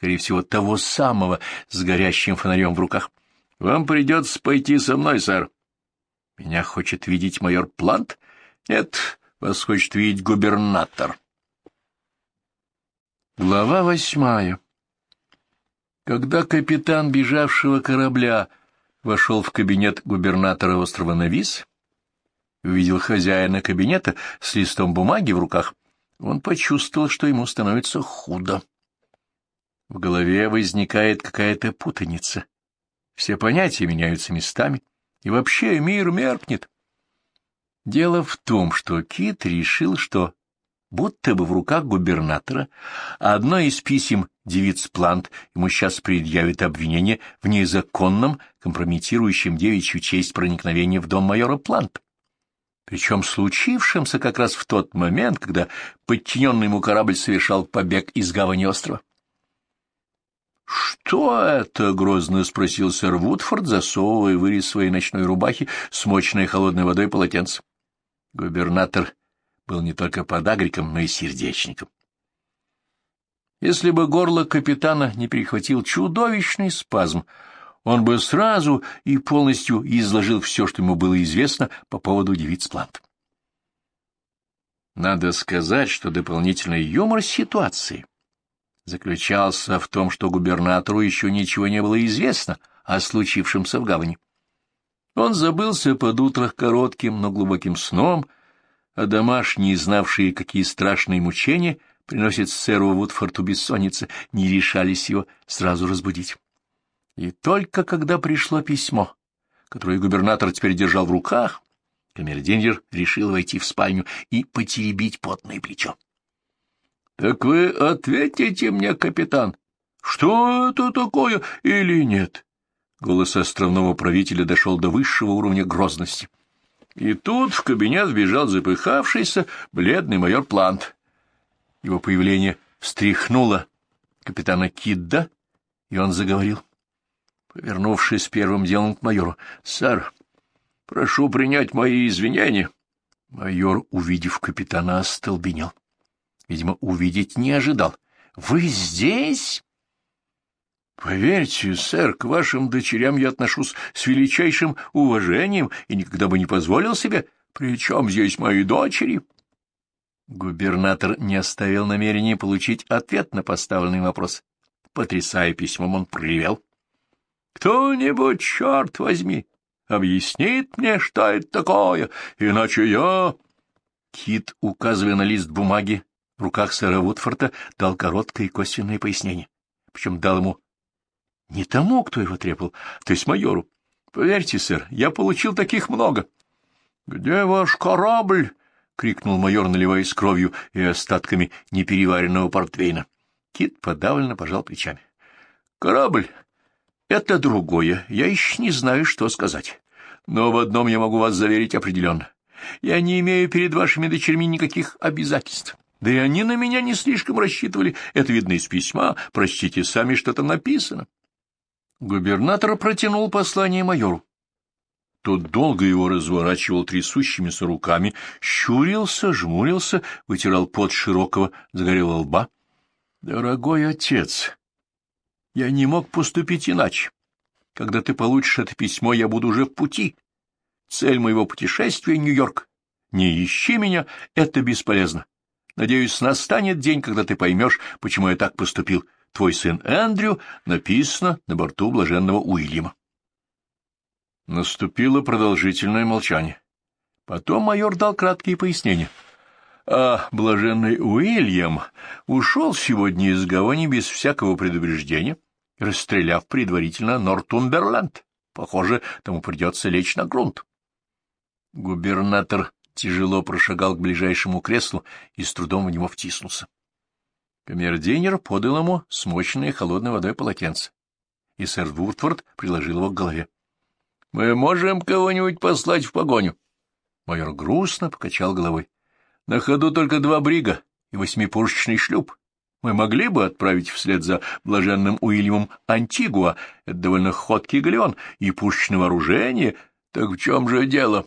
скорее всего, того самого с горящим фонарем в руках. — Вам придется пойти со мной, сэр. — Меня хочет видеть майор Плант? — Нет, вас хочет видеть губернатор. Глава восьмая Когда капитан бежавшего корабля вошел в кабинет губернатора острова Навис, увидел хозяина кабинета с листом бумаги в руках, он почувствовал, что ему становится худо. В голове возникает какая-то путаница. Все понятия меняются местами, и вообще мир меркнет. Дело в том, что Кит решил, что будто бы в руках губернатора одно из писем девиц Плант ему сейчас предъявит обвинение в незаконном, компрометирующем девичью честь проникновения в дом майора Плант причем случившимся как раз в тот момент, когда подчиненный ему корабль совершал побег из гавани острова. «Что это?» — грозно спросил сэр Вудфорд, засовывая вырез своей ночной рубахи, смоченной холодной водой полотенце. Губернатор был не только подагриком, но и сердечником. Если бы горло капитана не перехватил чудовищный спазм, он бы сразу и полностью изложил все, что ему было известно по поводу девиц Плант. Надо сказать, что дополнительный юмор ситуации заключался в том, что губернатору еще ничего не было известно о случившемся в гавани. Он забылся под утро коротким, но глубоким сном, а домашние, знавшие, какие страшные мучения приносит сэру Вудфорту бессонница, не решались его сразу разбудить. И только когда пришло письмо, которое губернатор теперь держал в руках, камердинер решил войти в спальню и потеребить потное плечо. — Так вы ответите мне, капитан, что это такое или нет? Голос островного правителя дошел до высшего уровня грозности. И тут в кабинет вбежал запыхавшийся бледный майор Плант. Его появление встряхнуло капитана Кидда, и он заговорил. — Повернувшись первым делом к майору, — Сэр, прошу принять мои извинения. Майор, увидев капитана, остолбенел. Видимо, увидеть не ожидал. — Вы здесь? — Поверьте, сэр, к вашим дочерям я отношусь с величайшим уважением и никогда бы не позволил себе. Причем здесь мои дочери? Губернатор не оставил намерения получить ответ на поставленный вопрос. Потрясая письмом, он привел. Кто-нибудь, черт возьми, объяснит мне, что это такое, иначе я...» Кит, указывая на лист бумаги в руках сэра Вудфорта, дал короткое и косвенное пояснение. Причем дал ему не тому, кто его требовал, то есть майору. Поверьте, сэр, я получил таких много. — Где ваш корабль? — крикнул майор, наливаясь кровью и остатками непереваренного портвейна. Кит подавленно пожал плечами. — Корабль это другое, я еще не знаю, что сказать. Но в одном я могу вас заверить определенно. Я не имею перед вашими дочерьми никаких обязательств. Да и они на меня не слишком рассчитывали. Это видно из письма. Прочтите сами, что там написано. Губернатор протянул послание майору. Тот долго его разворачивал трясущимися руками, щурился, жмурился, вытирал пот широкого загорелого лба. — Дорогой отец, я не мог поступить иначе. Когда ты получишь это письмо, я буду уже в пути. Цель моего путешествия — Нью-Йорк. Не ищи меня, это бесполезно. Надеюсь, настанет день, когда ты поймешь, почему я так поступил. Твой сын Эндрю написано на борту блаженного Уильяма. Наступило продолжительное молчание. Потом майор дал краткие пояснения — а блаженный Уильям ушел сегодня из гавани без всякого предупреждения, расстреляв предварительно Нортумберленд. Похоже, тому придется лечь на грунт. Губернатор тяжело прошагал к ближайшему креслу и с трудом в него втиснулся. Камердинер подал ему смоченное холодной водой полотенце, и сэр Вуртфорд приложил его к голове. — Мы можем кого-нибудь послать в погоню? Майор грустно покачал головой. На ходу только два брига и восьмипушечный шлюп. Мы могли бы отправить вслед за блаженным Уильямом Антигуа, это довольно ходкий галеон, и пушечное вооружение. Так в чем же дело?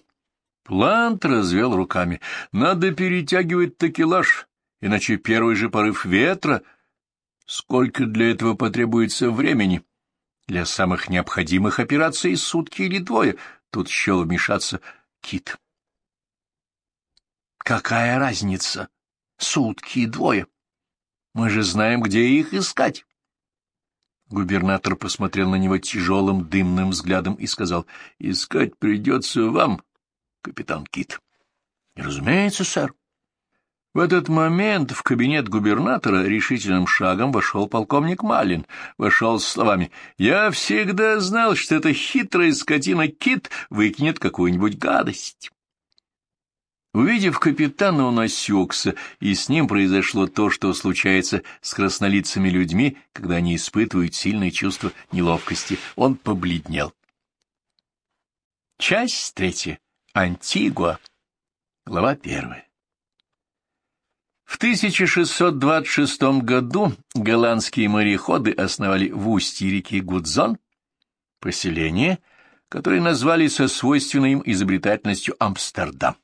Плант развел руками. Надо перетягивать такелаж, иначе первый же порыв ветра... Сколько для этого потребуется времени? Для самых необходимых операций сутки или двое. Тут счел вмешаться Кит. Какая разница? Сутки и двое. Мы же знаем, где их искать. Губернатор посмотрел на него тяжелым дымным взглядом и сказал, — Искать придется вам, капитан Кит. — Разумеется, сэр. В этот момент в кабинет губернатора решительным шагом вошел полковник Малин, вошел с словами «Я всегда знал, что эта хитрая скотина Кит выкинет какую-нибудь гадость». Увидев капитана, он осекся, и с ним произошло то, что случается с краснолицами людьми, когда они испытывают сильное чувство неловкости. Он побледнел. Часть третья. Антигуа. Глава первая. В 1626 году голландские мореходы основали в устье реки Гудзон поселение, которое назвали со свойственной им изобретательностью Амстердам,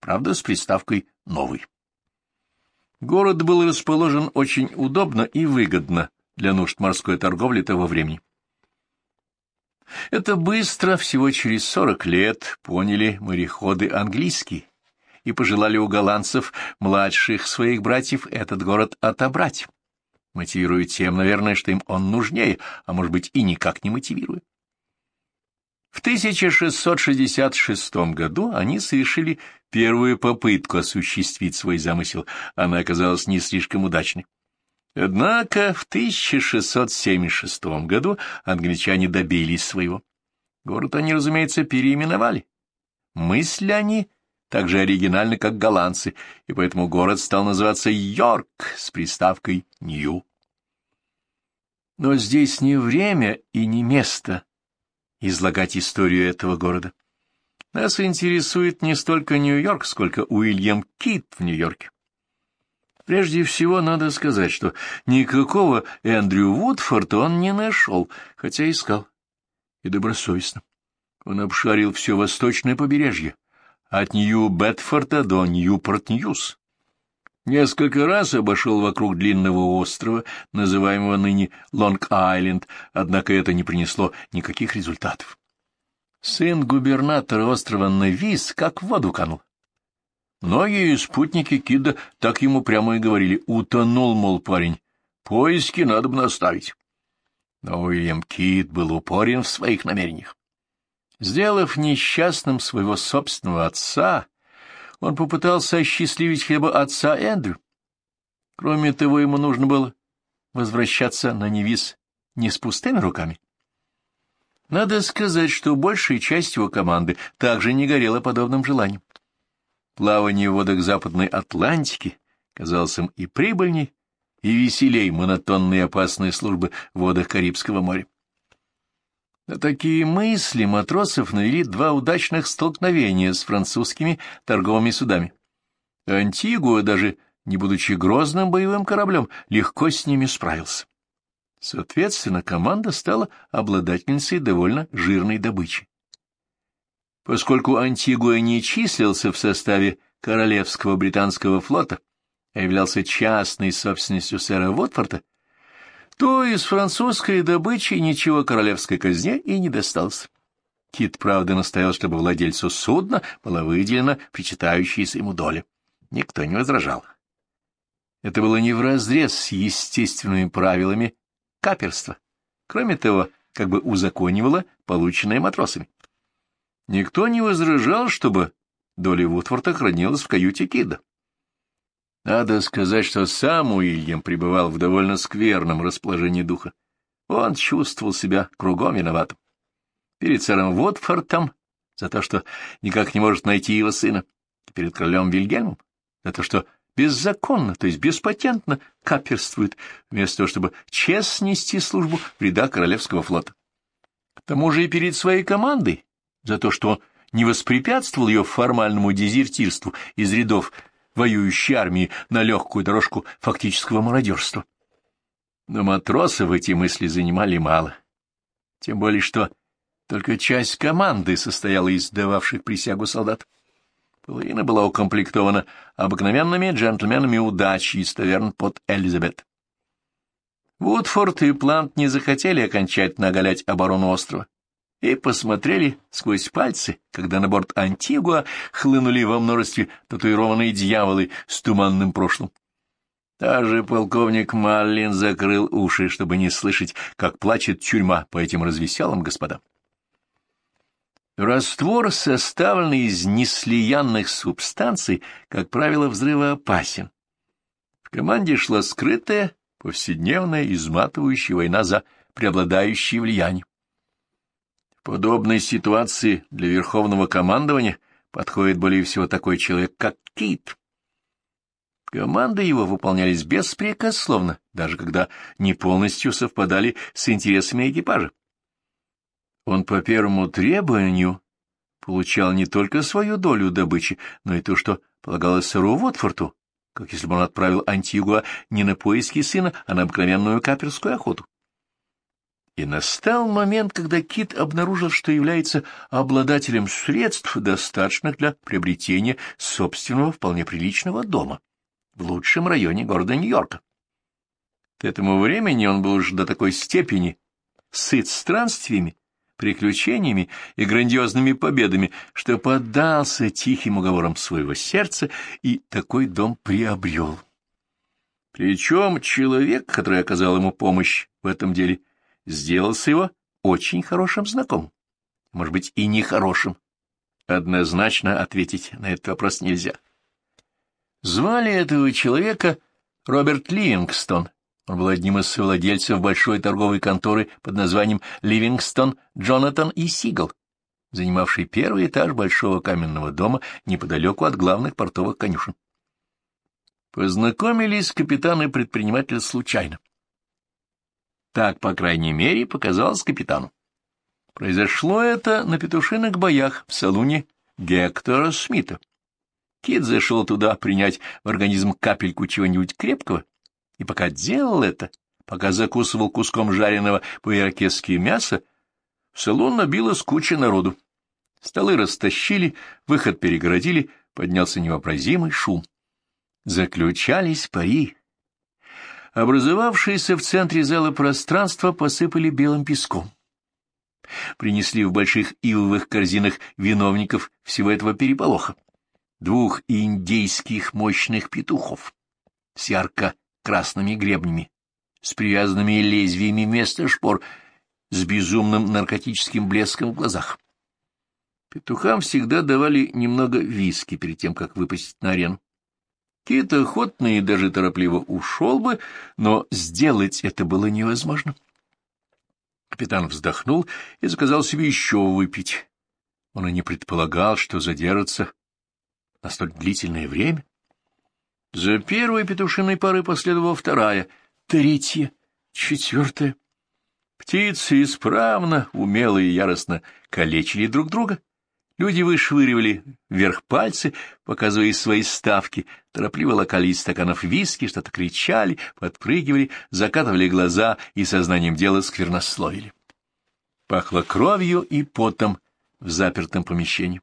правда, с приставкой «новый». Город был расположен очень удобно и выгодно для нужд морской торговли того времени. Это быстро, всего через сорок лет, поняли мореходы английские, и пожелали у голландцев, младших своих братьев, этот город отобрать, мотивируя тем, наверное, что им он нужнее, а может быть и никак не мотивируя. В 1666 году они совершили первую попытку осуществить свой замысел, она оказалась не слишком удачной. Однако в 1676 году англичане добились своего. Город они, разумеется, переименовали. Мысли они так же оригинально, как голландцы, и поэтому город стал называться Йорк с приставкой «Нью». Но здесь не время и не место излагать историю этого города. Нас интересует не столько Нью-Йорк, сколько Уильям Кит в Нью-Йорке. Прежде всего, надо сказать, что никакого Эндрю Вудфорда он не нашел, хотя искал. И добросовестно. Он обшарил все восточное побережье, от Нью-Бедфорда до Ньюпорт-Ньюс. Несколько раз обошел вокруг длинного острова, называемого ныне Лонг-Айленд, однако это не принесло никаких результатов. Сын губернатора острова Невис как в воду канул. Многие спутники Кида так ему прямо и говорили, утонул, мол, парень, поиски надо бы наставить. Но Уильям Кид был упорен в своих намерениях. Сделав несчастным своего собственного отца, он попытался осчастливить хотя бы отца Эндрю. Кроме того, ему нужно было возвращаться на Невис не с пустыми руками. Надо сказать, что большая часть его команды также не горела подобным желанием. Плавание в водах Западной Атлантики казалось им и прибыльней, и веселей монотонной и опасной службы в водах Карибского моря. На такие мысли матросов навели два удачных столкновения с французскими торговыми судами. Антигуа, даже не будучи грозным боевым кораблем, легко с ними справился. Соответственно, команда стала обладательницей довольно жирной добычи. Поскольку Антигуа не числился в составе Королевского британского флота, а являлся частной собственностью сэра Вотфорта, то из французской добычи ничего королевской казне и не досталось. Кит, правда, настоял, чтобы владельцу судна была выделена причитающаяся ему доля. Никто не возражал. Это было не вразрез с естественными правилами каперства. Кроме того, как бы узаконивало полученное матросами. Никто не возражал, чтобы доля Вудфорта хранилась в каюте Кида. Надо сказать, что сам Уильям пребывал в довольно скверном расположении духа. Он чувствовал себя кругом виноватым. Перед сэром Вотфортом за то, что никак не может найти его сына, перед королем Вильгельмом за то, что беззаконно, то есть беспатентно каперствует, вместо того, чтобы честно нести службу в рядах Королевского флота. К тому же и перед своей командой за то, что не воспрепятствовал ее формальному дезертирству из рядов воюющей армии на легкую дорожку фактического мародерства. Но матросов эти мысли занимали мало. Тем более, что только часть команды состояла из дававших присягу солдат. Половина была укомплектована обыкновенными джентльменами удачи из таверн под Элизабет. Вудфорд и Плант не захотели окончательно оголять оборону острова и посмотрели сквозь пальцы, когда на борт Антигуа хлынули во множестве татуированные дьяволы с туманным прошлым. Даже полковник Маллин закрыл уши, чтобы не слышать, как плачет тюрьма по этим развеселым господам. Раствор, составленный из неслиянных субстанций, как правило, взрывоопасен. В команде шла скрытая, повседневная, изматывающая война за преобладающее влияние. Подобной ситуации для верховного командования подходит более всего такой человек, как Кит. Команды его выполнялись беспрекословно, даже когда не полностью совпадали с интересами экипажа. Он по первому требованию получал не только свою долю добычи, но и то, что полагалось сыру Уотфорту, как если бы он отправил Антигуа не на поиски сына, а на обыкновенную каперскую охоту. И настал момент, когда Кит обнаружил, что является обладателем средств, достаточных для приобретения собственного вполне приличного дома в лучшем районе города Нью-Йорка. К этому времени он был уже до такой степени сыт странствиями, приключениями и грандиозными победами, что поддался тихим уговорам своего сердца и такой дом приобрел. Причем человек, который оказал ему помощь в этом деле, сделался его очень хорошим знакомым. Может быть, и нехорошим. Однозначно ответить на этот вопрос нельзя. Звали этого человека Роберт Ливингстон, он был одним из совладельцев большой торговой конторы под названием «Ливингстон, Джонатан и Сигал», занимавший первый этаж большого каменного дома неподалеку от главных портовых конюшен. Познакомились капитан и предприниматель случайно. Так, по крайней мере, показалось капитану. Произошло это на петушиных боях в салуне Гектора Смита. Кит зашел туда принять в организм капельку чего-нибудь крепкого и пока делал это, пока закусывал куском жареного по-иракесски мяса, в салон набилась куча народу. Столы растащили, выход перегородили, поднялся невообразимый шум. Заключались пари. Образовавшееся в центре зала пространство посыпали белым песком. Принесли в больших ивовых корзинах виновников всего этого переполоха. Двух индейских мощных петухов с ярко красными гребнями, с привязанными лезвиями вместо шпор, с безумным наркотическим блеском в глазах. Петухам всегда давали немного виски перед тем, как выпустить на арену. Кит охотно и даже торопливо ушел бы, но сделать это было невозможно. Капитан вздохнул и заказал себе еще выпить. Он и не предполагал, что задержится на столь длительное время. За первой петушиной парой последовала вторая, третья, четвертая. Птицы исправно, умело и яростно калечили друг друга. Люди вышвыривали вверх пальцы, показывая свои ставки, торопливо локали из стаканов виски, что-то кричали, подпрыгивали, закатывали глаза и сознанием дела сквернословили. Пахло кровью и потом в запертом помещении.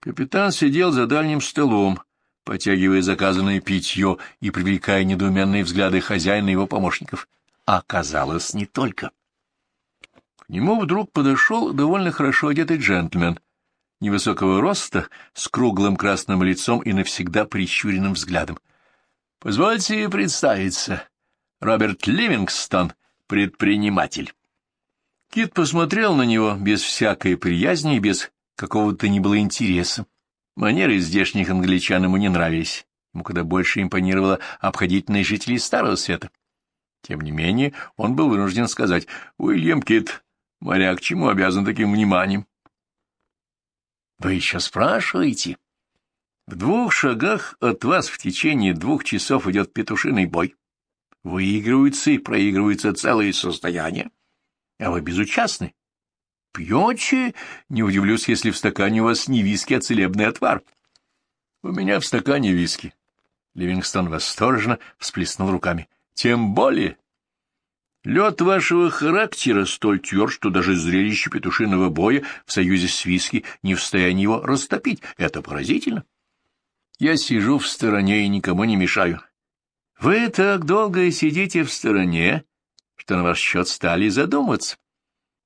Капитан сидел за дальним столом, потягивая заказанное питье и привлекая недоуменные взгляды хозяина и его помощников. Оказалось, не только. К нему вдруг подошел довольно хорошо одетый джентльмен, невысокого роста, с круглым красным лицом и навсегда прищуренным взглядом. — Позвольте представиться. Роберт Ливингстон, предприниматель. Кит посмотрел на него без всякой приязни и без какого-то ни было интереса. Манеры здешних англичан ему не нравились, ему куда больше импонировала обходительность жителей Старого Света. Тем не менее, он был вынужден сказать, «Уильям Кит, моряк, чему обязан таким вниманием?» «Вы еще спрашиваете?» В двух шагах от вас в течение двух часов идет петушиный бой. Выигрываются и проигрываются целые состояния, а вы безучастны. Пьете? Не удивлюсь, если в стакане у вас не виски, а целебный отвар. У меня в стакане виски. Ливингстон восторженно всплеснул руками. Тем более. Лед вашего характера столь тверд, что даже зрелище петушиного боя в союзе с виски не в состоянии его растопить. Это поразительно. Я сижу в стороне и никому не мешаю. Вы так долго сидите в стороне, что на ваш счет стали задумываться.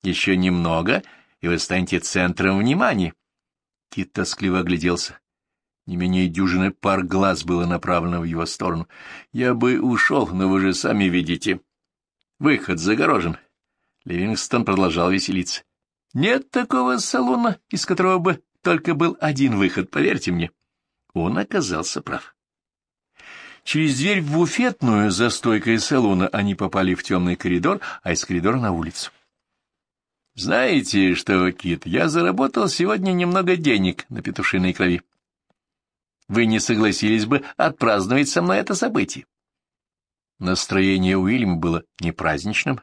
Еще немного, и вы станете центром внимания. Кит тоскливо огляделся. Не менее дюжины пар глаз было направлено в его сторону. Я бы ушел, но вы же сами видите. Выход загорожен. Ливингстон продолжал веселиться. Нет такого салона, из которого бы только был один выход, поверьте мне. Он оказался прав. Через дверь в буфетную за стойкой салона они попали в темный коридор, а из коридора на улицу. «Знаете что, Кит, я заработал сегодня немного денег на петушиной крови. Вы не согласились бы отпраздновать со мной это событие?» Настроение Уильяма было не праздничным,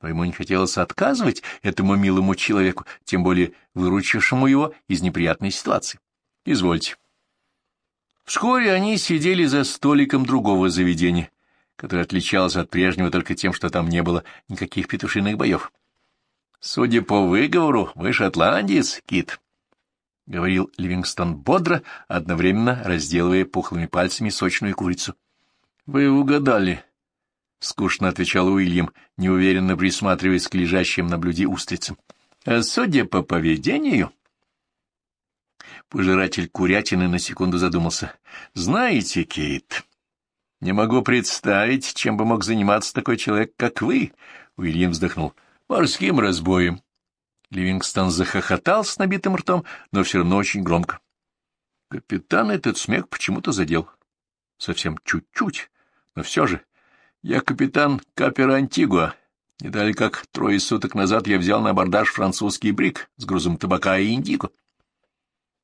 но ему не хотелось отказывать этому милому человеку, тем более выручившему его из неприятной ситуации. «Извольте». Вскоре они сидели за столиком другого заведения, которое отличалось от прежнего только тем, что там не было никаких петушиных боев. «Судя по выговору, вы шотландец, Кит», — говорил Ливингстон бодро, одновременно разделывая пухлыми пальцами сочную курицу. «Вы угадали», — скучно отвечал Уильям, неуверенно присматриваясь к лежащим на блюде устрицам. «А судя по поведению...» Пожиратель курятины на секунду задумался. «Знаете, Кейт, не могу представить, чем бы мог заниматься такой человек, как вы», — Уильям вздохнул. «Морским разбоем». Ливингстон захохотал с набитым ртом, но все равно очень громко. Капитан этот смех почему-то задел. Совсем чуть-чуть, но все же. Я капитан капера Антигуа. Не дали как трое суток назад я взял на абордаж французский брик с грузом табака и индиго.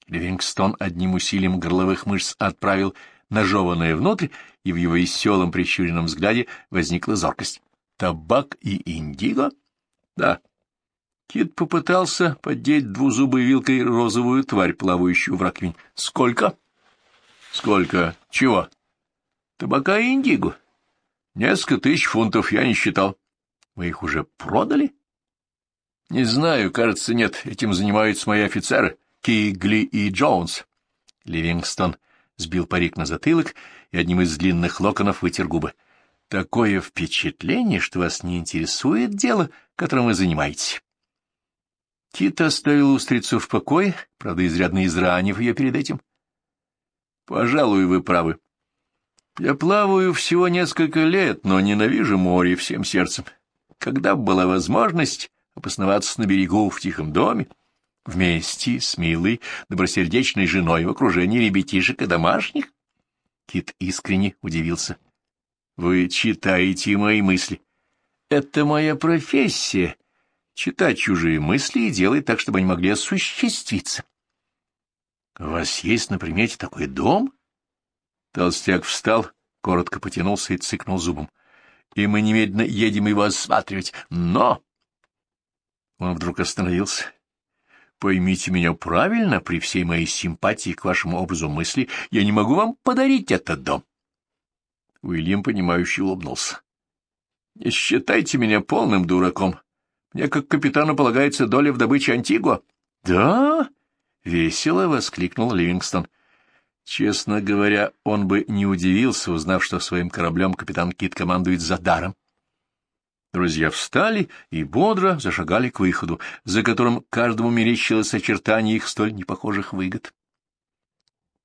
Ливингстон одним усилием горловых мышц отправил ножеванное внутрь, и в его веселом прищуренном взгляде возникла зоркость. «Табак и индиго?» «Да». Кит попытался поддеть двузубой вилкой розовую тварь, плавающую в раковине. «Сколько?» «Сколько? Чего?» «Табака и индиго. Несколько тысяч фунтов я не считал. Вы их уже продали?» «Не знаю, кажется, нет. Этим занимаются мои офицеры. Кигли и Джонс. Ливингстон сбил парик на затылок и одним из длинных локонов вытер губы. Такое впечатление, что вас не интересует дело, которым вы занимаетесь. Кит оставил устрицу в покое, правда, изрядно изранив ее перед этим. Пожалуй, вы правы. Я плаваю всего несколько лет, но ненавижу море всем сердцем. Когда была возможность обосноваться на берегу в тихом доме, Вместе с милой, добросердечной женой в окружении ребятишек и домашних? Кит искренне удивился. — Вы читаете мои мысли. — Это моя профессия — читать чужие мысли и делать так, чтобы они могли осуществиться. — У вас есть на примете такой дом? Толстяк встал, коротко потянулся и цыкнул зубом. — И мы немедленно едем его осматривать. Но... Он вдруг остановился Поймите меня правильно, при всей моей симпатии к вашему образу мысли я не могу вам подарить этот дом. Уильям, понимающе улыбнулся. — Не считайте меня полным дураком. Мне, как капитану, полагается доля в добыче Антигуа. — Да? — весело воскликнул Ливингстон. Честно говоря, он бы не удивился, узнав, что своим кораблем капитан Кит командует за даром. Друзья встали и бодро зашагали к выходу, за которым каждому мерещилось очертание их столь непохожих выгод.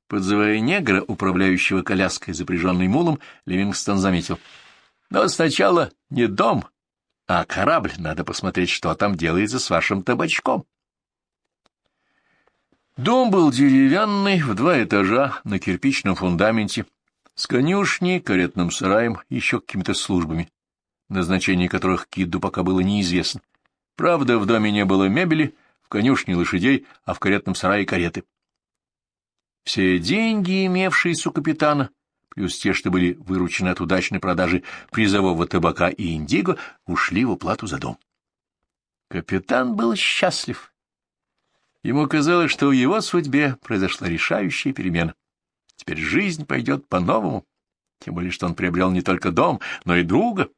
Подзывая негра, управляющего коляской, запряженной мулом, Ливингстон заметил. — Но сначала не дом, а корабль. Надо посмотреть, что там делается с вашим табачком. Дом был деревянный, в два этажа, на кирпичном фундаменте, с конюшней, каретным сараем еще какими-то службами назначение которых Кидду пока было неизвестно. Правда, в доме не было мебели, в конюшне лошадей, а в каретном сарае кареты. Все деньги, имевшиеся у капитана, плюс те, что были выручены от удачной продажи призового табака и индиго, ушли в уплату за дом. Капитан был счастлив. Ему казалось, что в его судьбе произошла решающая перемена. Теперь жизнь пойдет по-новому, тем более, что он приобрел не только дом, но и друга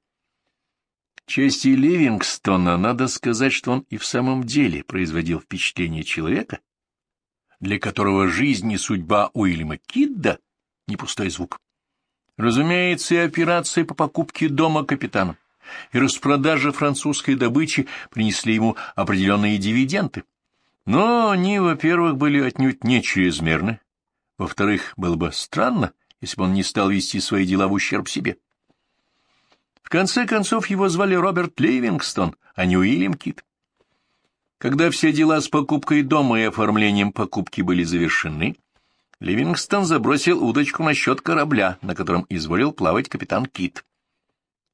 — чести Ливингстона надо сказать, что он и в самом деле производил впечатление человека, для которого жизнь и судьба Уильяма Кидда — не пустой звук. Разумеется, и операция по покупке дома капитана, и распродажа французской добычи принесли ему определенные дивиденды. Но они, во-первых, были отнюдь не чрезмерны, во-вторых, было бы странно, если бы он не стал вести свои дела в ущерб себе. В конце концов, его звали Роберт Ливингстон, а не Уильям Кит. Когда все дела с покупкой дома и оформлением покупки были завершены, Ливингстон забросил удочку на счет корабля, на котором изволил плавать капитан Кит.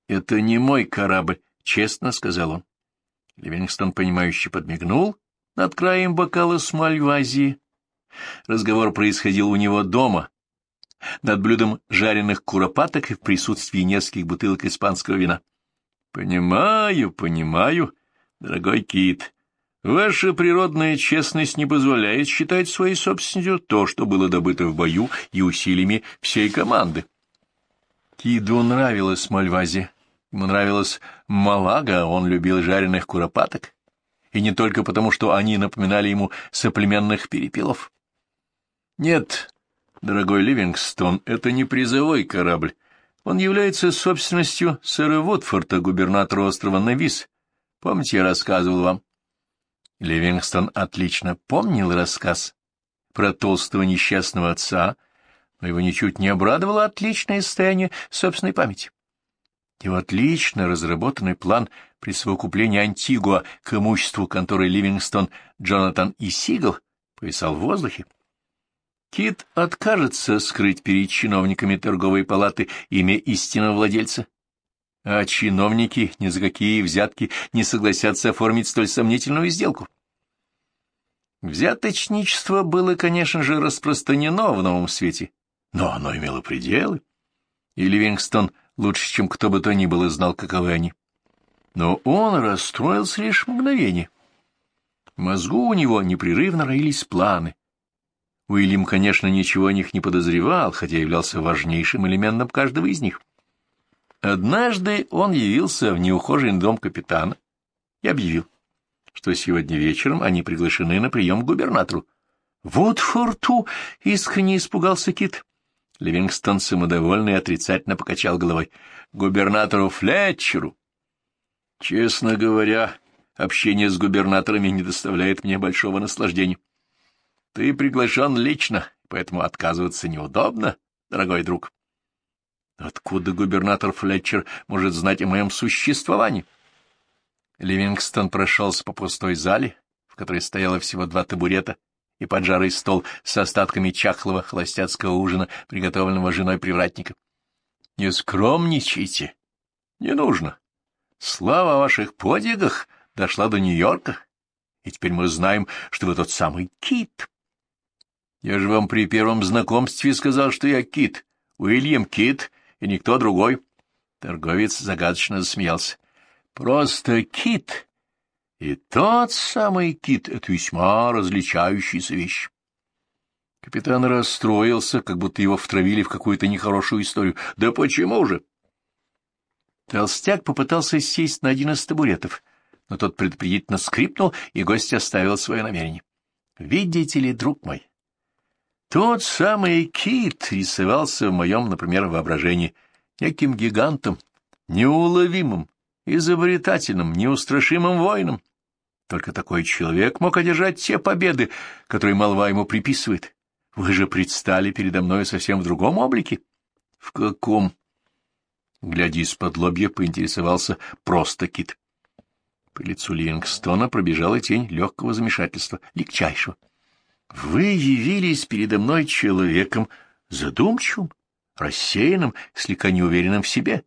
«Это не мой корабль», — честно сказал он. Ливингстон, понимающе подмигнул над краем бокала с мальвазии. Разговор происходил у него дома, над блюдом жареных куропаток и в присутствии нескольких бутылок испанского вина. «Понимаю, понимаю, дорогой Кит. Ваша природная честность не позволяет считать своей собственностью то, что было добыто в бою и усилиями всей команды». Киду нравилась Мальвази. Ему нравилась Малага, он любил жареных куропаток. И не только потому, что они напоминали ему соплеменных перепелов. Нет, дорогой Ливингстон, это не призовой корабль. Он является собственностью сэра Вудфорта, губернатора острова Невис. Помните, я рассказывал вам? Ливингстон отлично помнил рассказ про толстого несчастного отца, но его ничуть не обрадовало отличное состояние собственной памяти. Его отлично разработанный план присовокупления Антигуа к имуществу конторы Ливингстон, Джонатан и Сигал повисал в воздухе. Кит откажется скрыть перед чиновниками торговой палаты имя истинного владельца. А чиновники ни за какие взятки не согласятся оформить столь сомнительную сделку. Взяточничество было, конечно же, распространено в новом свете, но оно имело пределы, и Ливингстон лучше, чем кто бы то ни было, знал, каковы они. Но он расстроился лишь мгновение. В мозгу у него непрерывно роились планы, Уильям, конечно, ничего о них не подозревал, хотя являлся важнейшим элементом каждого из них. Однажды он явился в неухоженный дом капитана и объявил, что сегодня вечером они приглашены на прием к губернатору. «Вот форту!» — искренне испугался Кит. Ливингстон самодовольный отрицательно покачал головой. «Губернатору Флетчеру!» «Честно говоря, общение с губернаторами не доставляет мне большого наслаждения». Ты приглашен лично, поэтому отказываться неудобно, дорогой друг. Откуда губернатор Флетчер может знать о моем существовании? Ливингстон прошелся по пустой зале, в которой стояло всего два табурета и поджарый стол с остатками чахлого холостяцкого ужина, приготовленного женой привратника. — Не скромничайте. Не нужно. Слава о ваших подвигах дошла до Нью-Йорка, и теперь мы знаем, что вы тот самый Кит. Я же вам при первом знакомстве сказал, что я Кит, Уильям Кит и никто другой. Торговец загадочно засмеялся. Просто Кит. И тот самый Кит — это весьма различающаяся вещь. Капитан расстроился, как будто его втравили в какую-то нехорошую историю. Да почему же? Толстяк попытался сесть на один из табуретов, но тот предупредительно скрипнул, и гость оставил свое намерение. — Видите ли, друг мой, тот самый кит рисовался в моем, например, воображении неким гигантом, неуловимым, изобретательным, неустрашимым воином. Только такой человек мог одержать те победы, которые молва ему приписывает. Вы же предстали передо мной совсем в другом облике. — В каком? Глядя из-под лобья, поинтересовался просто кит. По лицу Ливингстона пробежала тень легкого замешательства, легчайшего. Вы явились передо мной человеком задумчивым, рассеянным, слегка неуверенным в себе,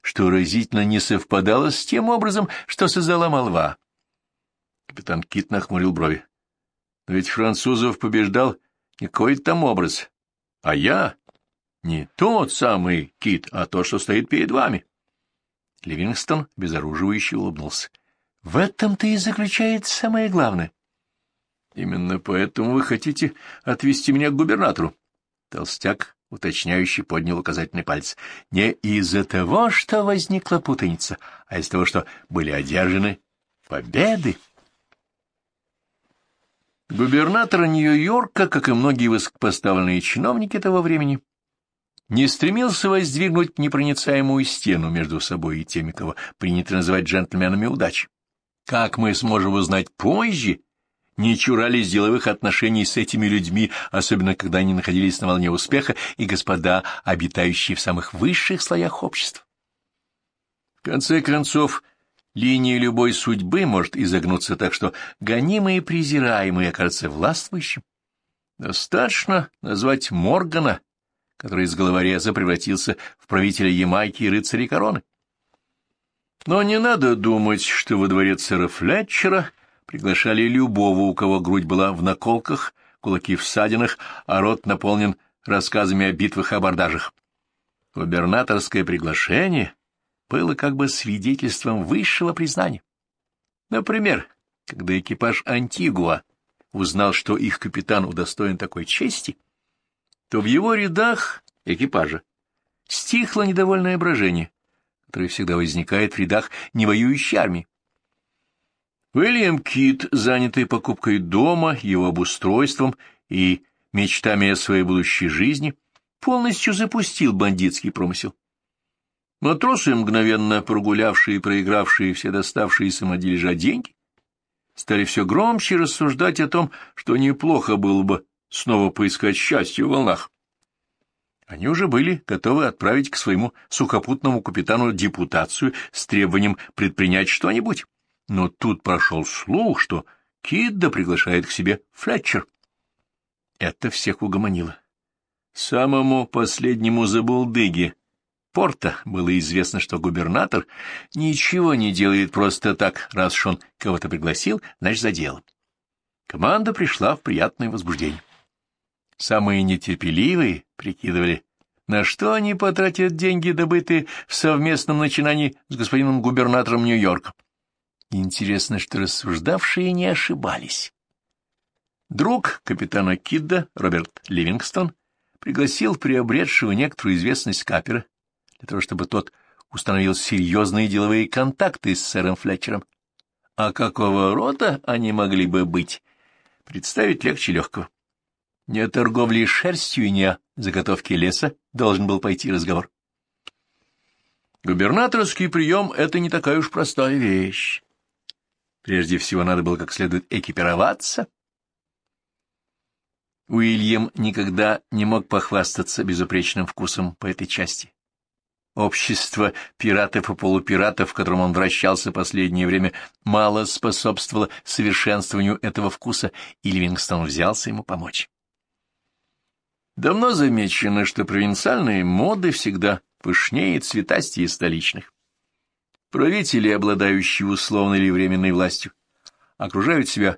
что разительно не совпадало с тем образом, что создала молва. Капитан Кит нахмурил брови. Но ведь французов побеждал не какой-то там образ, а я не тот самый Кит, а то, что стоит перед вами. Ливингстон безоруживающе улыбнулся. — В этом-то и заключается самое главное. Именно поэтому вы хотите отвезти меня к губернатору. Толстяк, уточняющий, поднял указательный палец. Не из-за того, что возникла путаница, а из-за того, что были одержаны победы. Губернатор Нью-Йорка, как и многие высокопоставленные чиновники того времени, не стремился воздвигнуть непроницаемую стену между собой и теми, кого принято называть джентльменами удачи. Как мы сможем узнать позже, не чурались деловых отношений с этими людьми, особенно когда они находились на волне успеха и господа, обитающие в самых высших слоях общества. В конце концов, линия любой судьбы может изогнуться так, что гонимый и презираемый окажется властвующим. Достаточно назвать Моргана, который из головореза превратился в правителя Ямайки и рыцарей короны. Но не надо думать, что во дворец сэра Флетчера приглашали любого, у кого грудь была в наколках, кулаки в ссадинах, а рот наполнен рассказами о битвах и абордажах. Губернаторское приглашение было как бы свидетельством высшего признания. Например, когда экипаж Антигуа узнал, что их капитан удостоен такой чести, то в его рядах экипажа стихло недовольное брожение, которое всегда возникает в рядах невоюющей армии. Уильям Кит, занятый покупкой дома, его обустройством и мечтами о своей будущей жизни, полностью запустил бандитский промысел. Матросы, мгновенно прогулявшие и проигравшие все доставшиеся модельжа деньги, стали все громче рассуждать о том, что неплохо было бы снова поискать счастье в волнах. Они уже были готовы отправить к своему сухопутному капитану депутацию с требованием предпринять что-нибудь. Но тут прошел слух, что Кидда приглашает к себе Флетчер. Это всех угомонило. Самому последнему забулдыге Порта было известно, что губернатор ничего не делает просто так, раз уж он кого-то пригласил, значит, за дело. Команда пришла в приятное возбуждение. Самые нетерпеливые прикидывали, на что они потратят деньги, добытые в совместном начинании с господином губернатором Нью-Йорка. Интересно, что рассуждавшие не ошибались. Друг капитана Кидда, Роберт Ливингстон, пригласил приобретшего некоторую известность Капера для того, чтобы тот установил серьезные деловые контакты с сэром Флетчером. А какого рода они могли бы быть, представить легче легкого. Не о торговле шерстью и не о заготовке леса должен был пойти разговор. Губернаторский прием — это не такая уж простая вещь. Прежде всего надо было как следует экипироваться. Уильям никогда не мог похвастаться безупречным вкусом по этой части. Общество пиратов и полупиратов, в котором он вращался последнее время, мало способствовало совершенствованию этого вкуса, и Ливингстон взялся ему помочь. Давно замечено, что провинциальные моды всегда пышнее и цветастее столичных. Правители, обладающие условной или временной властью, окружают себя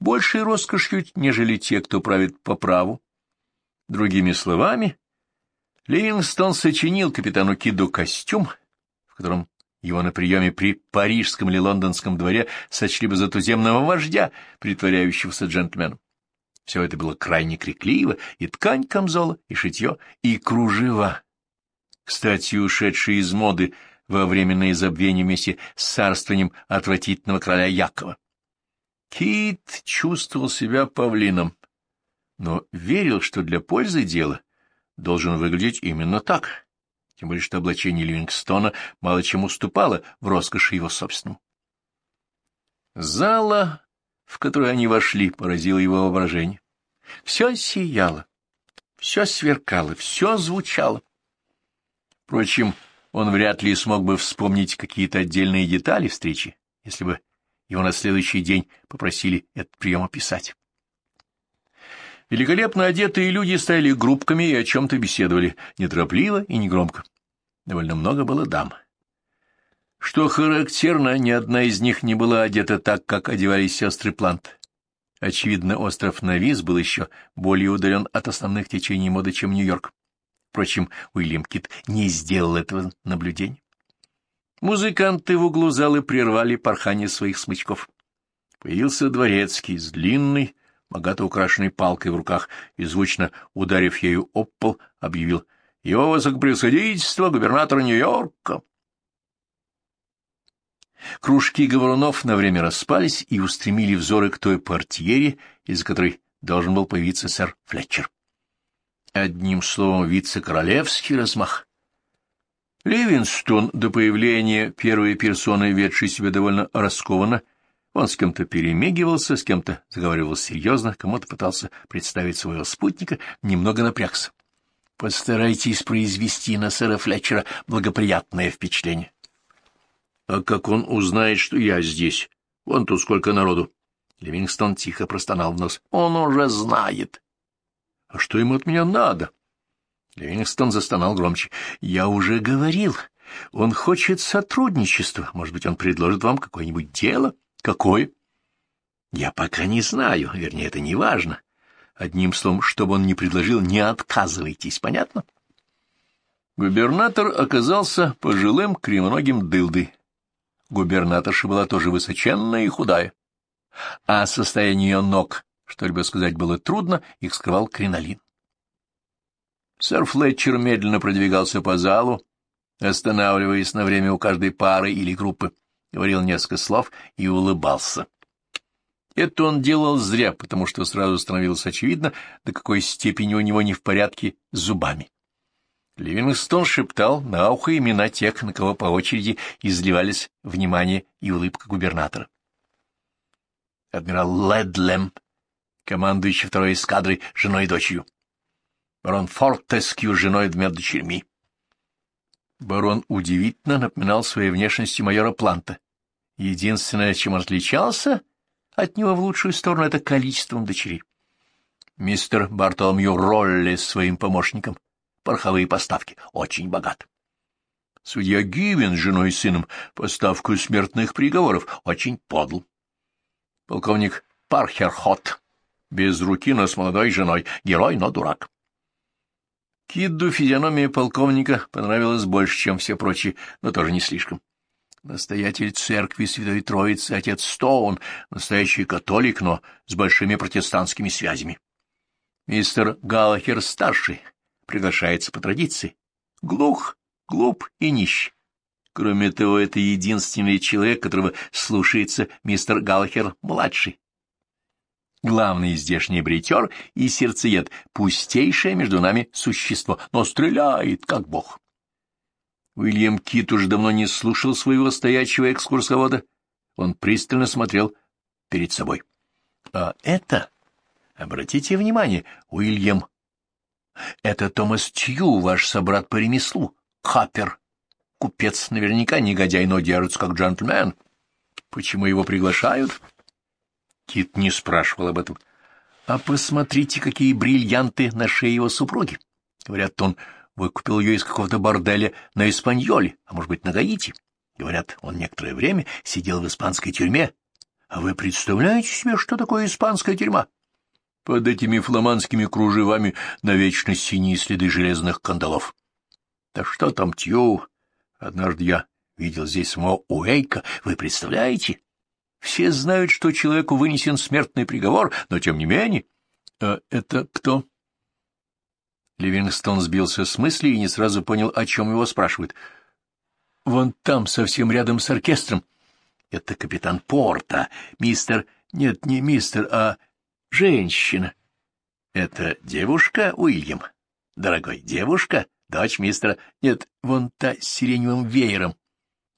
большей роскошью, нежели те, кто правит по праву. Другими словами, Ливингстон сочинил капитану Киду костюм, в котором его на приеме при парижском или лондонском дворе сочли бы за туземного вождя, притворяющегося джентльменом. Все это было крайне крикливо, и ткань камзола, и шитье, и кружева. Кстати, ушедшие из моды во временное забвение вместе с царствованием отвратительного короля Якова. Кит чувствовал себя павлином, но верил, что для пользы дела должен выглядеть именно так, тем более что облачение Ливингстона мало чем уступало в роскоши его собственному. Зала, в которую они вошли, поразило его воображение. Все сияло, все сверкало, все звучало. Впрочем, он вряд ли смог бы вспомнить какие-то отдельные детали встречи, если бы его на следующий день попросили этот прием описать. Великолепно одетые люди стояли группками и о чем-то беседовали, неторопливо и негромко. Довольно много было дам. Что характерно, ни одна из них не была одета так, как одевались сестры Плант. Очевидно, остров Навис был еще более удален от основных течений моды, чем Нью-Йорк. Впрочем, Уильям Кит не сделал этого наблюдения. Музыканты в углу залы прервали порхание своих смычков. Появился дворецкий с длинной, богато украшенной палкой в руках и, звучно ударив ею об пол, объявил «Его высокопревосходительство губернатора Нью-Йорка!» Кружки говорунов на время распались и устремили взоры к той портьере, из которой должен был появиться сэр Флетчер. Одним словом, вице-королевский размах. Ливинстон до появления первой персоны, ведшей себя довольно раскованно, он с кем-то перемегивался, с кем-то заговаривал серьезно, кому-то пытался представить своего спутника, немного напрягся. Постарайтесь произвести на сэра Флетчера благоприятное впечатление. — А как он узнает, что я здесь? Вон тут сколько народу. Ливингстон тихо простонал в нос. — Он уже знает. — А что ему от меня надо? Ливингстон застонал громче. — Я уже говорил. Он хочет сотрудничества. Может быть, он предложит вам какое-нибудь дело? — Какой? Я пока не знаю, вернее, это не важно. Одним словом, что бы он ни предложил, не отказывайтесь, понятно? Губернатор оказался пожилым кривоногим дылдой. Губернаторша была тоже высоченная и худая. А состояние ее ног, что-либо сказать было трудно, их скрывал кринолин. Сэр Флетчер медленно продвигался по залу, останавливаясь на время у каждой пары или группы говорил несколько слов и улыбался. Это он делал зря, потому что сразу становилось очевидно, до какой степени у него не в порядке с зубами. Ливингстон шептал на ухо имена тех, на кого по очереди изливались внимание и улыбка губернатора. Адмирал Ледлем, командующий второй эскадрой, женой и дочерью. Барон Фортескью, женой и двумя дочерьми. Барон удивительно напоминал своей внешностью майора Планта, Единственное, чем отличался от него в лучшую сторону, это количеством дочерей. Мистер Бартоломью Ролли с своим помощником, пороховые поставки, очень богат. Судья Гивен с женой и сыном, поставку смертных приговоров, очень подл. Полковник Пархерхот, без руки, но с молодой женой, герой, но дурак. Кидду физиономия полковника понравилась больше, чем все прочие, но тоже не слишком настоятель церкви Святой Троицы, отец Стоун, настоящий католик, но с большими протестантскими связями. Мистер Галлахер-старший приглашается по традиции. Глух, глуп и нищ. Кроме того, это единственный человек, которого слушается мистер Галлахер-младший. Главный здешний бритер и сердцеед, пустейшее между нами существо, но стреляет, как бог. Уильям Кит уже давно не слушал своего стоячего экскурсовода. Он пристально смотрел перед собой. — А это, обратите внимание, Уильям, это Томас Тью, ваш собрат по ремеслу, Хаппер. Купец наверняка негодяй, но держится как джентльмен. Почему его приглашают? Кит не спрашивал об этом. — А посмотрите, какие бриллианты на шее его супруги. Говорят, он выкупил ее из какого-то борделя на Испаньоле, а может быть, на Гаити. Говорят, он некоторое время сидел в испанской тюрьме. А вы представляете себе, что такое испанская тюрьма? Под этими фламандскими кружевами навечно синие следы железных кандалов. Да что там, Тью? Однажды я видел здесь самого Уэйка. Вы представляете? Все знают, что человеку вынесен смертный приговор, но тем не менее... А это кто? Ливингстон сбился с мысли и не сразу понял, о чем его спрашивают. «Вон там, совсем рядом с оркестром. Это капитан Порта, мистер... Нет, не мистер, а женщина. Это девушка, Уильям? Дорогой, девушка? Дочь мистера... Нет, вон та с сиреневым веером.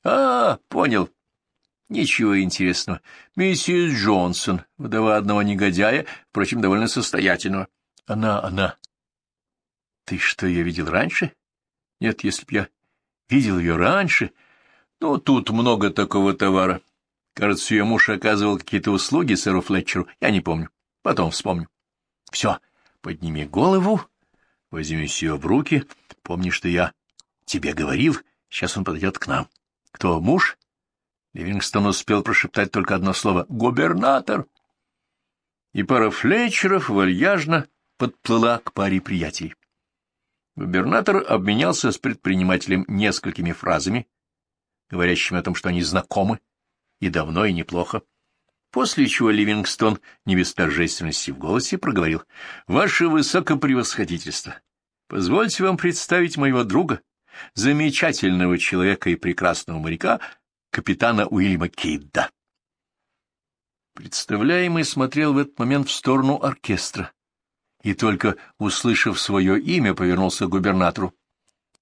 А, понял. Ничего интересного. Миссис Джонсон, вдова одного негодяя, впрочем, довольно состоятельного. Она, она, ты что, я видел раньше? Нет, если б я видел ее раньше... Ну, тут много такого товара. Кажется, ее муж оказывал какие-то услуги сэру Флетчеру. Я не помню. Потом вспомню. Все, подними голову, возьми ее в руки. Помни, что я тебе говорил. Сейчас он подойдет к нам. Кто, муж? Ливингстон успел прошептать только одно слово — «Губернатор». И пара Флетчеров вальяжно подплыла к паре приятелей. Губернатор обменялся с предпринимателем несколькими фразами, говорящими о том, что они знакомы, и давно, и неплохо, после чего Ливингстон, не без торжественности в голосе, проговорил, «Ваше высокопревосходительство, позвольте вам представить моего друга, замечательного человека и прекрасного моряка, капитана Уильяма Кидда». Представляемый смотрел в этот момент в сторону оркестра и только, услышав свое имя, повернулся к губернатору.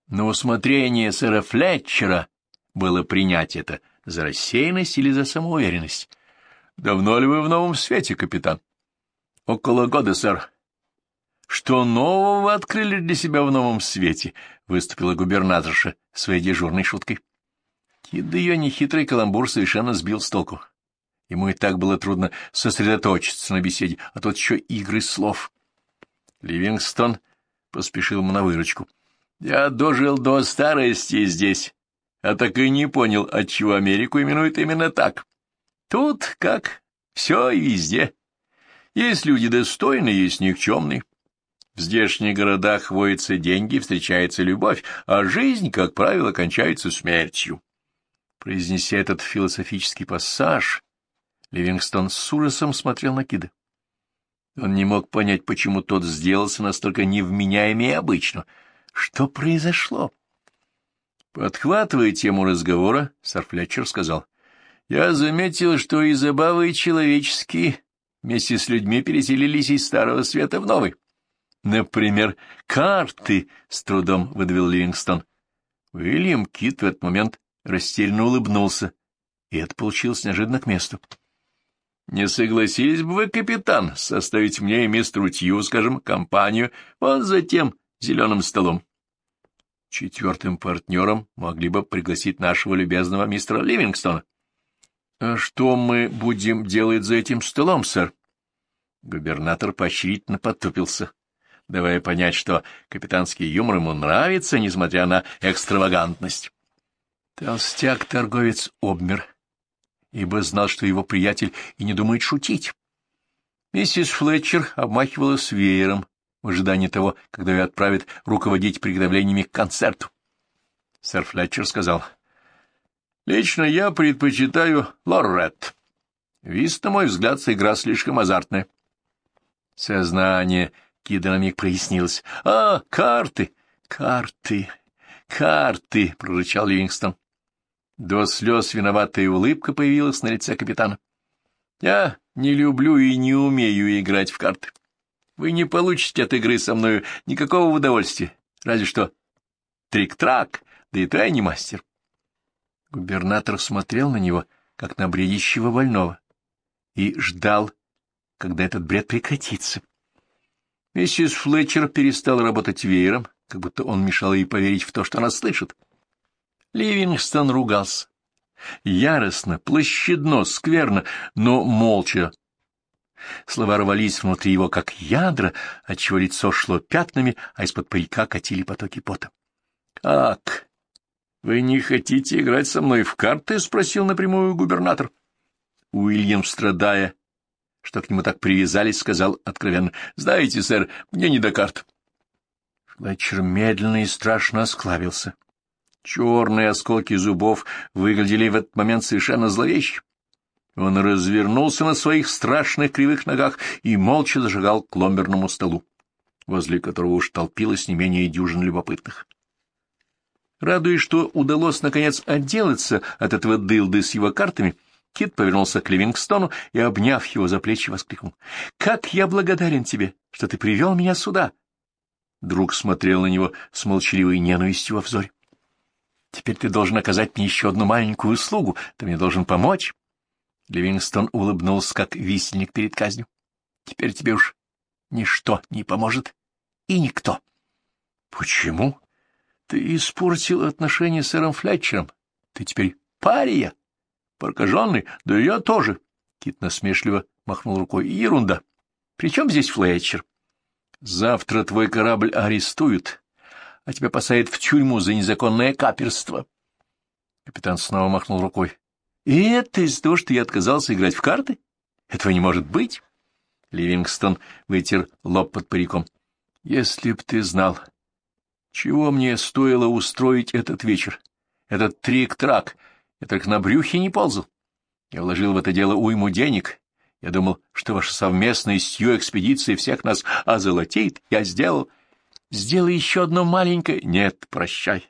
На усмотрение сэра Флетчера было принять это за рассеянность или за самоуверенность. — Давно ли вы в новом свете, капитан? — Около года, сэр. — Что нового вы открыли для себя в новом свете? — выступила губернаторша своей дежурной шуткой. Кид ее нехитрый каламбур совершенно сбил с толку. Ему и так было трудно сосредоточиться на беседе, а тут еще игры слов. Ливингстон поспешил ему на выручку. — Я дожил до старости здесь, а так и не понял, отчего Америку именуют именно так. Тут как все и везде. Есть люди достойные, есть никчемные. В здешних городах воятся деньги, встречается любовь, а жизнь, как правило, кончается смертью. Произнеся этот философический пассаж, Ливингстон с ужасом смотрел на Кида. Он не мог понять, почему тот сделался настолько невменяемее обычно. Что произошло? Подхватывая тему разговора, сэр Флетчер сказал, «Я заметил, что и забавы человеческие вместе с людьми переселились из Старого Света в Новый. Например, карты, — с трудом выдавил Ливингстон. Уильям Кит в этот момент растерянно улыбнулся, и это получилось неожиданно к месту. — Не согласились бы вы, капитан, составить мне и мистеру Тью, скажем, компанию вот за тем зеленым столом? Четвертым партнером могли бы пригласить нашего любезного мистера Ливингстона. — А что мы будем делать за этим столом, сэр? Губернатор поощрительно потупился, давая понять, что капитанский юмор ему нравится, несмотря на экстравагантность. Толстяк-торговец обмер, ибо знал, что его приятель и не думает шутить. Миссис Флетчер обмахивалась веером в ожидании того, когда ее отправят руководить приготовлениями к концерту. Сэр Флетчер сказал, «Лично я предпочитаю Лорет. Вист, на мой взгляд, игра слишком азартная». Сознание Кида на прояснилось. «А, карты! Карты! Карты!» — прорычал Ливингстон. До слез виноватая улыбка появилась на лице капитана. «Я не люблю и не умею играть в карты. Вы не получите от игры со мною никакого удовольствия, разве что трик-трак, да и то я не мастер». Губернатор смотрел на него, как на бредящего больного, и ждал, когда этот бред прекратится. Миссис Флетчер перестала работать веером, как будто он мешал ей поверить в то, что она слышит. Ливингстон ругался. Яростно, площадно, скверно, но молча. Слова рвались внутри его, как ядра, отчего лицо шло пятнами, а из-под парика катили потоки пота. — Как? Вы не хотите играть со мной в карты? — спросил напрямую губернатор. Уильям, страдая, что к нему так привязались, сказал откровенно. — Знаете, сэр, мне не до карт. Флетчер медленно и страшно осклабился. — Черные осколки зубов выглядели в этот момент совершенно зловеще. Он развернулся на своих страшных кривых ногах и молча зажигал к ломберному столу, возле которого уж толпилось не менее дюжин любопытных. Радуясь, что удалось, наконец, отделаться от этого дылды с его картами, Кит повернулся к Ливингстону и, обняв его за плечи, воскликнул. — Как я благодарен тебе, что ты привел меня сюда! Друг смотрел на него с молчаливой ненавистью во взоре. Теперь ты должен оказать мне еще одну маленькую услугу. Ты мне должен помочь. Ливингстон улыбнулся, как висельник перед казнью. Теперь тебе уж ничто не поможет и никто. Почему? Ты испортил отношения с сэром Флетчером. Ты теперь пария, прокаженный, да и я тоже. Кит насмешливо махнул рукой. Ерунда. Причем здесь Флетчер? Завтра твой корабль арестуют, а тебя посадят в тюрьму за незаконное каперство. Капитан снова махнул рукой. — И это из-за того, что я отказался играть в карты? Этого не может быть. Ливингстон вытер лоб под париком. — Если б ты знал, чего мне стоило устроить этот вечер, этот трик-трак, я только на брюхе не ползал. Я вложил в это дело уйму денег. Я думал, что ваша совместная с экспедиция всех нас озолотеет. Я сделал... Сделай еще одно маленькое... Нет, прощай.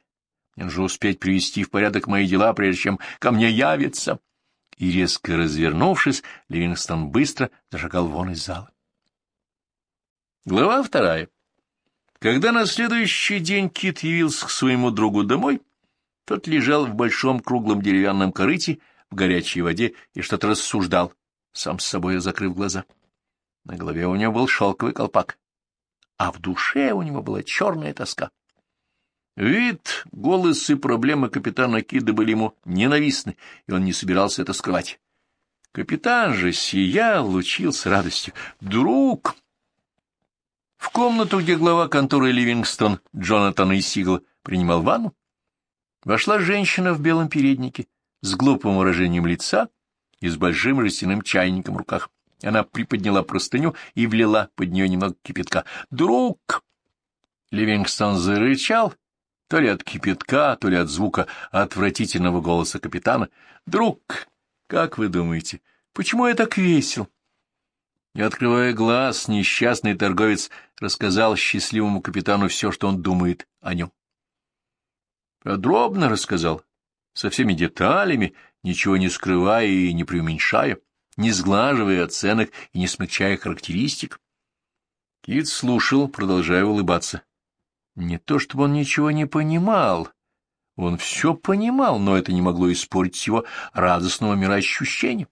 Мне нужно успеть привести в порядок мои дела, прежде чем ко мне явится. И, резко развернувшись, Ливингстон быстро зашагал вон из зала. Глава вторая. Когда на следующий день Кит явился к своему другу домой, тот лежал в большом круглом деревянном корыте в горячей воде и что-то рассуждал, сам с собой закрыв глаза. На голове у него был шелковый колпак, а в душе у него была черная тоска. Вид, голос и проблемы капитана Кида были ему ненавистны, и он не собирался это скрывать. Капитан же сиял, лучился радостью. «Друг!» В комнату, где глава конторы Ливингстон Джонатан и Сигл принимал ванну, вошла женщина в белом переднике с глупым выражением лица и с большим жестяным чайником в руках. Она приподняла простыню и влила под нее немного кипятка. «Друг!» Ливингстон зарычал, то ли от кипятка, то ли от звука отвратительного голоса капитана. «Друг, как вы думаете, почему я так весел?» Не открывая глаз, несчастный торговец рассказал счастливому капитану все, что он думает о нем. Подробно рассказал, со всеми деталями, ничего не скрывая и не преуменьшая, не сглаживая оценок и не смягчая характеристик. Кит слушал, продолжая улыбаться. Не то чтобы он ничего не понимал, он все понимал, но это не могло испортить его радостного мироощущения.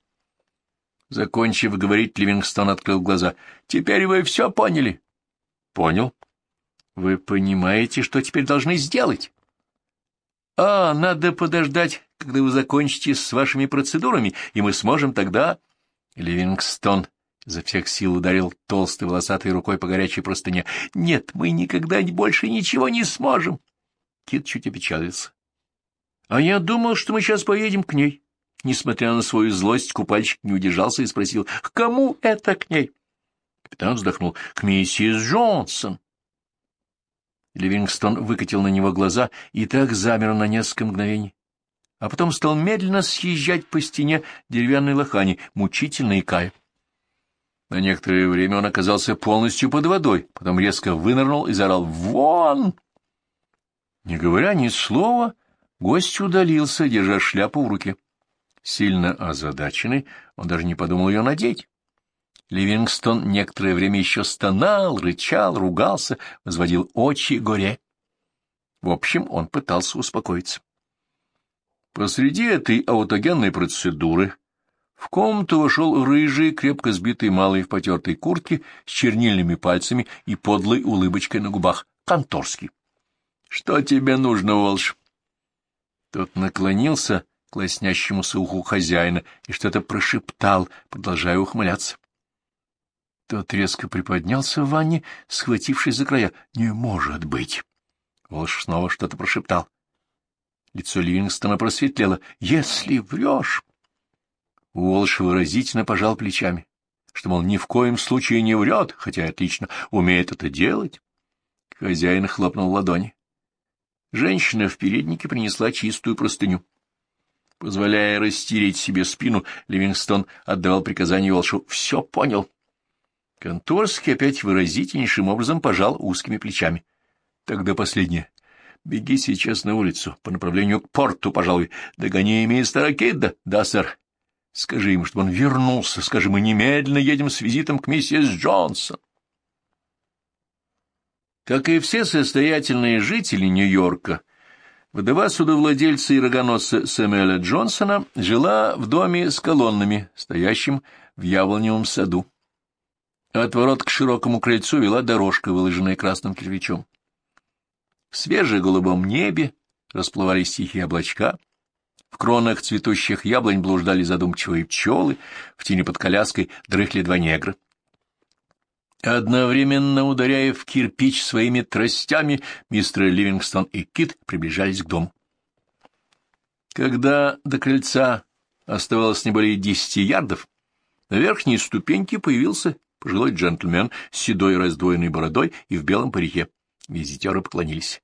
Закончив говорить, Ливингстон открыл глаза. — Теперь вы все поняли? — Понял. — Вы понимаете, что теперь должны сделать? — А, надо подождать, когда вы закончите с вашими процедурами, и мы сможем тогда... Ливингстон изо всех сил ударил толстой волосатой рукой по горячей простыне. — Нет, мы никогда больше ничего не сможем. Кит чуть опечалился. — А я думал, что мы сейчас поедем к ней. Несмотря на свою злость, купальщик не удержался и спросил, «К кому это к ней?» Капитан вздохнул, «К миссис Джонсон». Ливингстон выкатил на него глаза и так замер на несколько мгновений, а потом стал медленно съезжать по стене деревянной лохани, мучительно икая. На некоторое время он оказался полностью под водой, потом резко вынырнул и заорал «Вон!». Не говоря ни слова, гость удалился, держа шляпу в руке. Сильно озадаченный, он даже не подумал ее надеть. Ливингстон некоторое время еще стонал, рычал, ругался, возводил очи горе. В общем, он пытался успокоиться. Посреди этой аутогенной процедуры в комнату вошел рыжий, крепко сбитый малый в потертой куртке с чернильными пальцами и подлой улыбочкой на губах. Конторский. — Что тебе нужно, Волш? Тот наклонился к лоснящемуся уху хозяина и что-то прошептал, продолжая ухмыляться. Тот резко приподнялся в ванне, схватившись за края. «Не может быть!» Волш снова что-то прошептал. Лицо Ливингстона просветлело. «Если врешь...» Уолш выразительно пожал плечами, что, мол, ни в коем случае не врет, хотя отлично умеет это делать. Хозяин хлопнул ладони. Женщина в переднике принесла чистую простыню. Позволяя растереть себе спину, Ливингстон отдавал приказание Волшу. «Все понял». Конторский опять выразительнейшим образом пожал узкими плечами. «Тогда последнее. Беги сейчас на улицу, по направлению к порту, пожалуй. Догони мистера Кидда. Да, сэр. Скажи ему, чтобы он вернулся. Скажи, мы немедленно едем с визитом к миссис Джонсон». Как и все состоятельные жители Нью-Йорка, Вдова судовладельца и рогоносца Сэмюэля Джонсона жила в доме с колоннами, стоящим в яблоневом саду. От ворот к широкому крыльцу вела дорожка, выложенная красным кирпичом. В свежеголубом небе расплывались тихие облачка, в кронах цветущих яблонь блуждали задумчивые пчелы, в тени под коляской дрыхли два негра. Одновременно ударяя в кирпич своими тростями, мистер Ливингстон и Кит приближались к дому. Когда до крыльца оставалось не более десяти ярдов, на верхней ступеньке появился пожилой джентльмен с седой раздвоенной бородой и в белом парике. Визитеры поклонились. —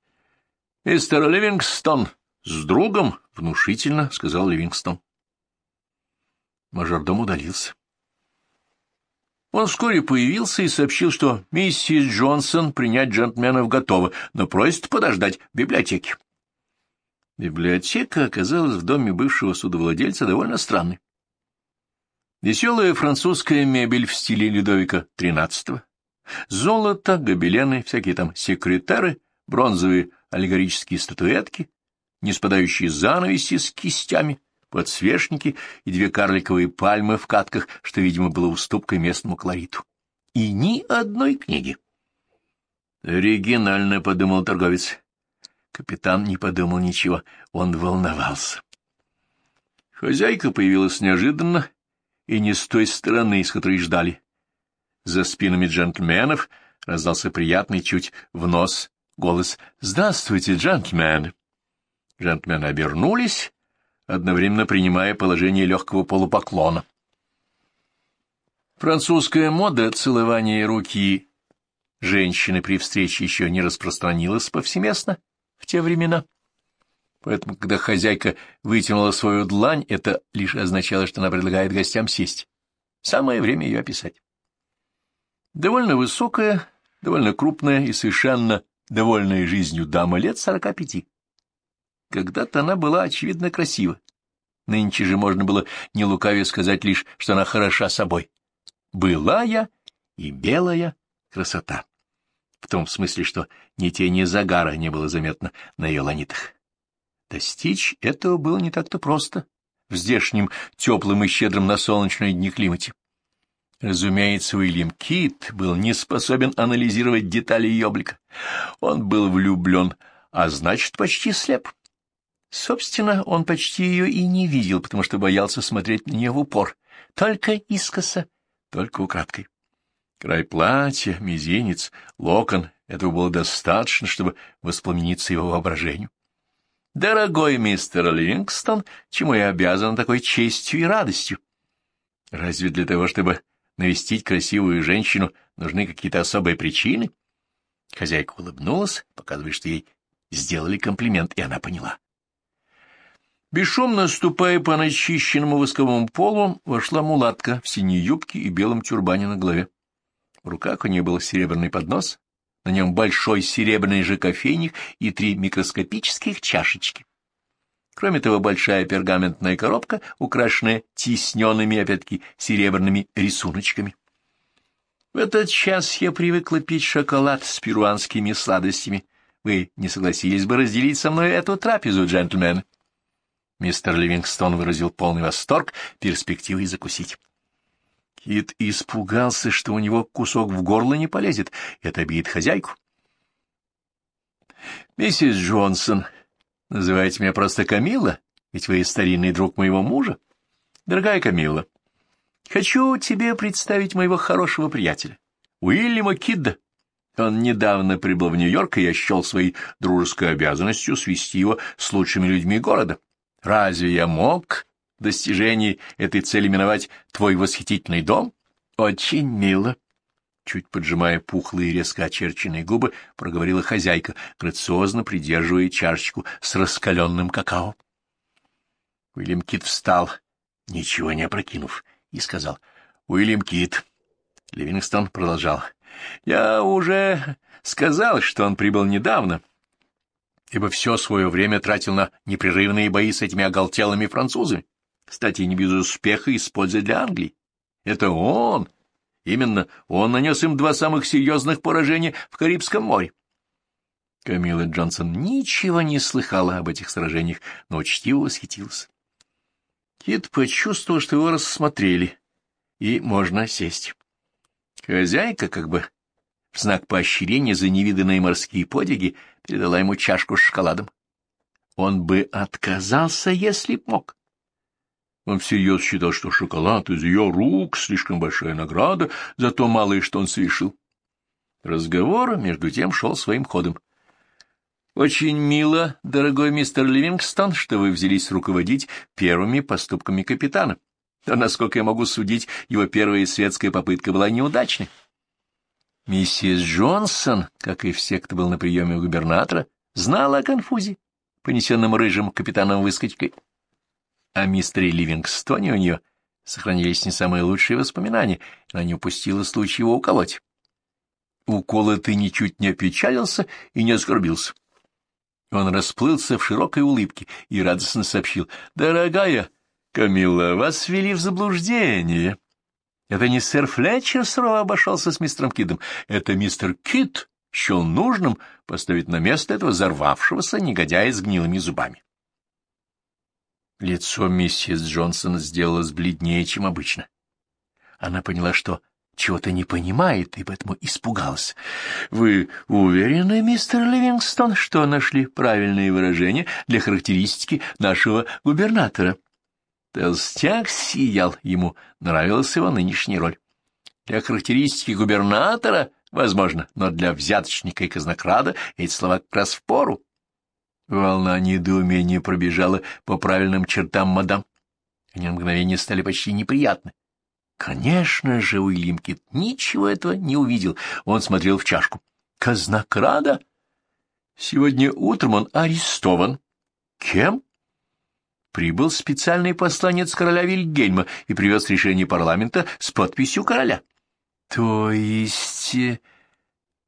Мистер Ливингстон, с другом, — внушительно сказал Ливингстон. Мажордом удалился. Он вскоре появился и сообщил, что миссис Джонсон принять джентльменов готова, но просит подождать в библиотеке. Библиотека оказалась в доме бывшего судовладельца довольно странной. Веселая французская мебель в стиле Людовика XIII, Золото, гобелены, всякие там секретары, бронзовые аллегорические статуэтки, не спадающие занавеси с кистями, подсвечники и две карликовые пальмы в катках, что, видимо, было уступкой местному колориту. И ни одной книги. «Оригинально», — подумал торговец. Капитан не подумал ничего, он волновался. Хозяйка появилась неожиданно и не с той стороны, с которой ждали. За спинами джентльменов раздался приятный чуть в нос голос «Здравствуйте, джентльмены!». Джентльмены обернулись, одновременно принимая положение легкого полупоклона. Французская мода целования руки женщины при встрече еще не распространилась повсеместно в те времена. Поэтому, когда хозяйка вытянула свою длань, это лишь означало, что она предлагает гостям сесть. Самое время ее описать. Довольно высокая, довольно крупная и совершенно довольная жизнью дама лет сорока пяти. Когда-то она была, очевидно, красива. Нынче же можно было не лукавее сказать лишь, что она хороша собой. Былая и белая красота в том смысле, что ни тени загара не было заметно на ее ланитах. Достичь этого было не так-то просто в здешнем теплым и щедром на солнечные дни климате. Разумеется, Уильям Кит был не способен анализировать детали ее облика. Он был влюблен, а значит, почти слеп. Собственно, он почти ее и не видел, потому что боялся смотреть на нее в упор, только искоса, только украдкой. Край платья, мизинец, локон — этого было достаточно, чтобы воспламениться его воображению. «Дорогой мистер Ливингстон, чему я обязан такой честью и радостью? Разве для того, чтобы навестить красивую женщину, нужны какие-то особые причины?» Хозяйка улыбнулась, показывая, что ей сделали комплимент, и она поняла. Бесшумно ступая по начищенному восковому полу, вошла мулатка в синей юбке и белом тюрбане на голове. В руках у нее был серебряный поднос, на нем большой серебряный же кофейник и три микроскопических чашечки. Кроме того, большая пергаментная коробка, украшенная тисненными, опять-таки, серебряными рисуночками. В этот час я привыкла пить шоколад с перуанскими сладостями. Вы не согласились бы разделить со мной эту трапезу, джентльмен? Мистер Ливингстон выразил полный восторг перспективой закусить. Кит испугался, что у него кусок в горло не полезет. Это обидит хозяйку. «Миссис Джонсон, называйте меня просто Камила, ведь вы старинный друг моего мужа. Дорогая Камила, хочу тебе представить моего хорошего приятеля, Уильяма Кидда. Он недавно прибыл в Нью-Йорк, и я счел своей дружеской обязанностью свести его с лучшими людьми города. Разве я мог достижении этой цели миновать твой восхитительный дом? Очень мило. Чуть поджимая пухлые резко очерченные губы, проговорила хозяйка, грациозно придерживая чашечку с раскаленным какао. Уильям Кит встал, ничего не опрокинув, и сказал, «Уильям Кит». Ливингстон продолжал, «Я уже сказал, что он прибыл недавно, ибо все свое время тратил на непрерывные бои с этими оголтелыми французами кстати, не без успеха и с пользой для Англии. Это он, именно он нанес им два самых серьезных поражения в Карибском море. Камила Джонсон ничего не слыхала об этих сражениях, но учтиво восхитился. Кит почувствовал, что его рассмотрели, и можно сесть. Хозяйка, как бы в знак поощрения за невиданные морские подвиги, передала ему чашку с шоколадом. Он бы отказался, если б мог. Он всерьез считал, что шоколад из ее рук — слишком большая награда за то малое, что он совершил. Разговор, между тем, шел своим ходом. «Очень мило, дорогой мистер Ливингстон, что вы взялись руководить первыми поступками капитана. Но, насколько я могу судить, его первая светская попытка была неудачной. Миссис Джонсон, как и все, кто был на приеме у губернатора, знала о конфузе, понесенном рыжим капитаном-выскочкой. О мистере Ливингстоне у нее сохранились не самые лучшие воспоминания, и она не упустила случая его уколоть. Уколотый ничуть не опечалился и не оскорбился. Он расплылся в широкой улыбке и радостно сообщил. — Дорогая Камилла, вас ввели в заблуждение. Это не сэр Флетчер сурово обошелся с мистером Кидом, это мистер Кид счел нужным поставить на место этого взорвавшегося негодяя с гнилыми зубами. Лицо миссис Джонсон сделалось бледнее, чем обычно. Она поняла, что чего-то не понимает, и поэтому испугалась. — Вы уверены, мистер Ливингстон, что нашли правильные выражения для характеристики нашего губернатора? Толстяк сиял, ему нравилась его нынешняя роль. Для характеристики губернатора, возможно, но для взяточника и казнокрада эти слова как раз в пору. Волна недоумения пробежала по правильным чертам мадам. Они на мгновение стали почти неприятны. Конечно же, Уильям Кит ничего этого не увидел. Он смотрел в чашку. Казнокрада? Сегодня утром он арестован. Кем? Прибыл специальный посланец короля Вильгельма и привез решение парламента с подписью короля. То есть...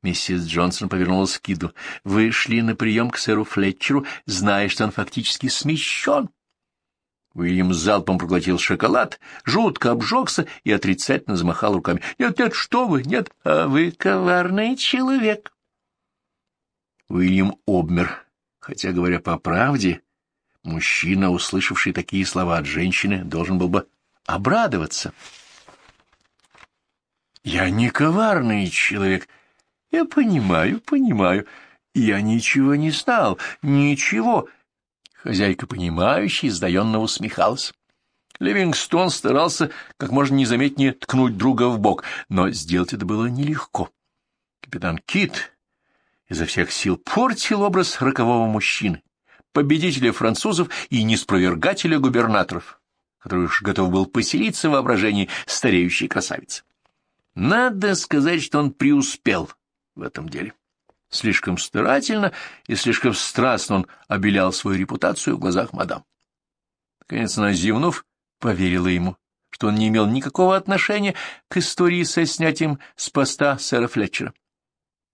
Миссис Джонсон повернулась к Киду. «Вы шли на прием к сэру Флетчеру, зная, что он фактически смещен». Уильям залпом проглотил шоколад, жутко обжегся и отрицательно замахал руками. «Нет, нет, что вы, нет, а вы коварный человек». Уильям обмер, хотя, говоря по правде, мужчина, услышавший такие слова от женщины, должен был бы обрадоваться. «Я не коварный человек», я понимаю, понимаю. Я ничего не знал, ничего. Хозяйка, понимающая, сдаенно усмехалась. Ливингстон старался как можно незаметнее ткнуть друга в бок, но сделать это было нелегко. Капитан Кит изо всех сил портил образ рокового мужчины, победителя французов и неспровергателя губернаторов, который уж готов был поселиться в воображении стареющей красавицы. Надо сказать, что он преуспел в этом деле. Слишком старательно и слишком страстно он обелял свою репутацию в глазах мадам. Наконец она, зевнув, поверила ему, что он не имел никакого отношения к истории со снятием с поста сэра Флетчера.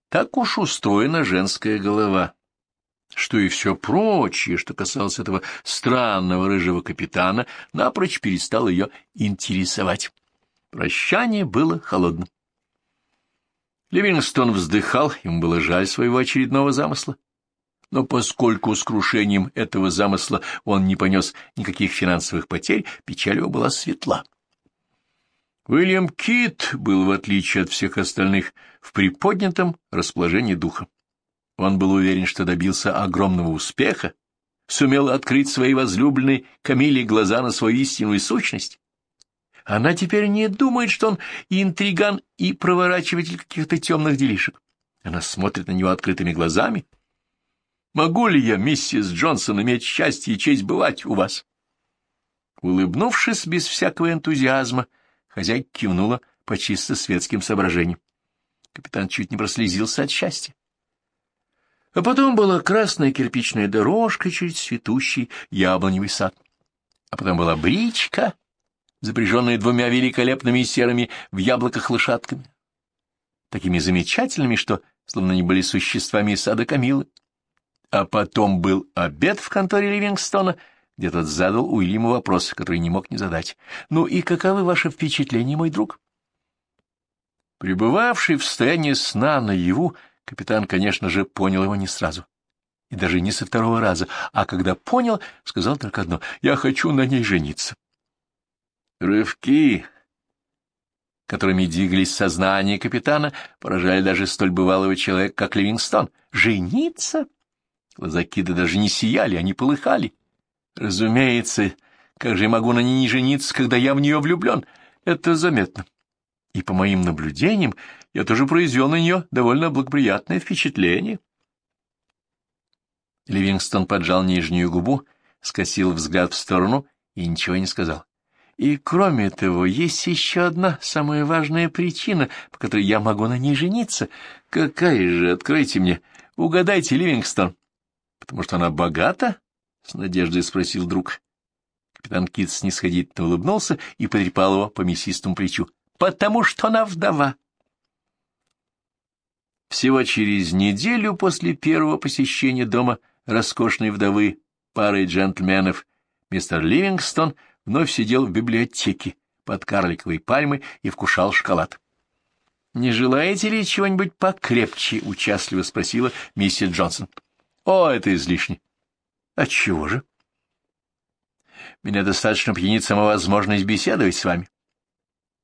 Так уж устроена женская голова, что и все прочее, что касалось этого странного рыжего капитана, напрочь перестал ее интересовать. Прощание было холодным. Ливингстон вздыхал, ему было жаль своего очередного замысла. Но поскольку с крушением этого замысла он не понес никаких финансовых потерь, печаль его была светла. Уильям Кит был, в отличие от всех остальных, в приподнятом расположении духа. Он был уверен, что добился огромного успеха, сумел открыть своей возлюбленной Камиле глаза на свою истинную сущность, она теперь не думает, что он интриган и проворачиватель каких-то темных делишек. Она смотрит на него открытыми глазами. «Могу ли я, миссис Джонсон, иметь счастье и честь бывать у вас?» Улыбнувшись без всякого энтузиазма, хозяйка кивнула по чисто светским соображениям. Капитан чуть не прослезился от счастья. А потом была красная кирпичная дорожка через цветущий яблоневый сад. А потом была бричка, запряженные двумя великолепными серыми в яблоках лошадками, такими замечательными, что словно они были существами из сада Камилы. А потом был обед в конторе Ливингстона, где тот задал Уильяму вопрос, который не мог не задать. «Ну и каковы ваши впечатления, мой друг?» Пребывавший в состоянии сна наяву, капитан, конечно же, понял его не сразу. И даже не со второго раза, а когда понял, сказал только одно — «Я хочу на ней жениться». Рывки, которыми двигались сознание капитана, поражали даже столь бывалого человека, как Ливингстон. Жениться? Глаза даже не сияли, они полыхали. Разумеется, как же я могу на ней не жениться, когда я в нее влюблен? Это заметно. И по моим наблюдениям, я тоже произвел на нее довольно благоприятное впечатление. Ливингстон поджал нижнюю губу, скосил взгляд в сторону и ничего не сказал. И кроме того, есть еще одна самая важная причина, по которой я могу на ней жениться. Какая же, откройте мне, угадайте, Ливингстон. Потому что она богата? — с надеждой спросил друг. Капитан Кит снисходительно улыбнулся и потрепал его по мясистому плечу. — Потому что она вдова. Всего через неделю после первого посещения дома роскошной вдовы парой джентльменов мистер Ливингстон — вновь сидел в библиотеке, под карликовой пальмой и вкушал шоколад. — Не желаете ли чего-нибудь покрепче? — участливо спросила миссис Джонсон. — О, это излишне. — Отчего же? — Меня достаточно пьянит сама возможность беседовать с вами.